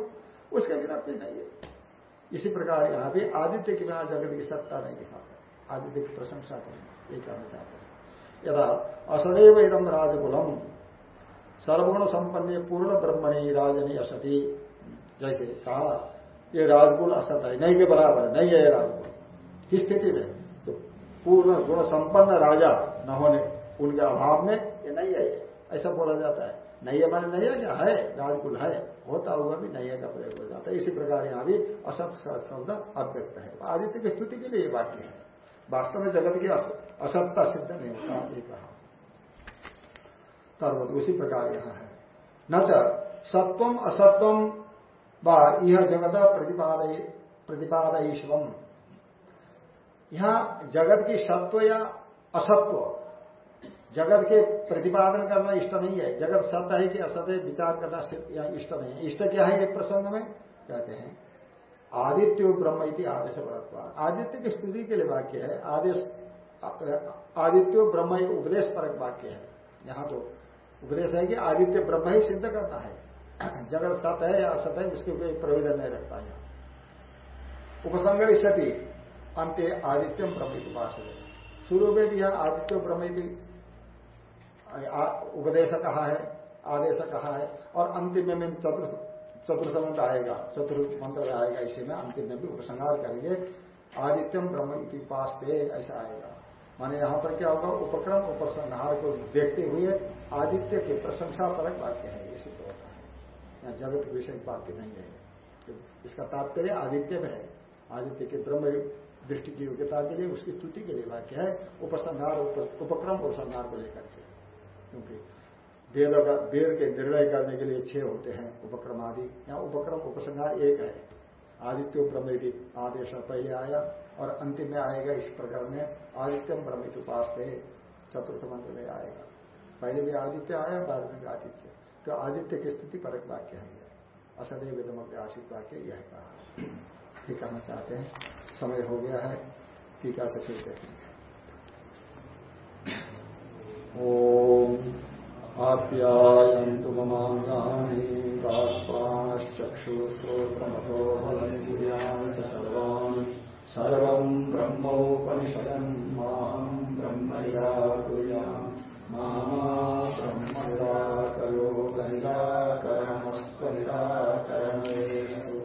उसके बिना भी नहीं है। इसी प्रकार यहाँ भी आदित्य के बिना जगत की सत्ता नहीं दिखाता। आदित्य की प्रशंसा करेंगे ये कहना चाहते हैं। यदा असदैव इदम राजकुलम, सर्वगुण संपन्न पूर्ण ब्रह्मणी राजनी असती। जैसे कहा, ये राजकुल असत है, नहीं के बराबर है, नहीं है ये राजकुल। किस स्थिति में? तो पूर्ण गुण संपन्न राजा न होने, उनके अभाव में ये नहीं है। ऐसा बोला जाता है। नहीं है माने नहीं है क्या? है, राजकुल है। होता हुआ भी नहीं है का प्रयोग हो जाता है। इसी प्रकार यहाँ भी असत शब्द अव्यक्त है। आदित्य की स्तुति के लिए वाक्य है। वास्तव में जगत की असत्ता सिद्ध नहीं होता ये कहा तर्वत उसी प्रकार यहाँ है। न सत्वम असत्वम व यह जगत प्रतिपादय प्रतिपादयीश्वम यहाँ जगत की सत्व या असत्व, जगत के प्रतिपादन करना इष्ट नहीं है। जगत सत्य है कि असत्य विचार करना या इष्ट नहीं है। इष्ट क्या है एक प्रसंग में? कहते हैं आदित्य ब्रह्म इति आदेश परत्वा आदित्य की स्तुति के लिए वाक्य है, आदेश, आदित्य ब्रह्म उपदेश परक वाक्य है। यहाँ तो उपदेश है कि आदित्य ब्रह्म ही सिद्ध करता है। [clears throat] जगत सत है या असत है उसके कोई प्रयोजन नहीं रखता है। उपसंगर सती अंत आदित्यम ब्रह्म उपास शुरू में भी यह आदित्य ब्रह्म उपदेश कहा है, आदेश कहा है, और अंतिम में चतुर्थ चतुर्थ मंत्र आएगा चतुर्थ मंत्र आएगा इसी में अंतिम में भी उपसंहार करेंगे। आदित्यम ब्रह्म इतिपास ऐसा आएगा। माने यहाँ पर क्या होगा, उपक्रम, उपसंहार को देखते हुए आदित्य के प्रशंसा परक वाक्य है, ये सिद्ध होता है। यहाँ जगत विषय वाक्य नहीं है। तो इसका तात्पर्य आदित्य में है। आदित्य के ब्रह्म दृष्टि की योग्यता के लिए उसकी स्तुति के लिए वाक्य है, उपसंहार उपक्रम, उपसंहार को लेकर के। क्योंकि वेद वेद के निर्णय करने के लिए छह होते हैं, उपक्रम आदि। यहाँ उपक्रम उपसंहार एक है। आदित्य ब्रह्म आदेश पहले आया और अंतिम में आएगा इस प्रकार में आदित्यम ब्रह्म उपास चतुर्थ मंत्र में आएगा। पहले भी आदित्य आया, बाद में भी आदित्य। तो आदित्य की स्तुति परक वाक्य है यह। असदैव आशित वाक्य यह कहा। कहना चाहते हैं। समय हो गया है। टीका से फिर देखेंगे। ओम आप्यायन्तु ममाङ्गानि बाष्पाश्चक्षुश्रोत्रमतो हलन्दिर्यान् च सर्वान् सर्वम् ब्रह्मोपनिषदम् माहम् ब्रह्मनिराकुर्याम् मा ब्रह्मनिराकरो निराकरणमस्त्वनिराकरणेषु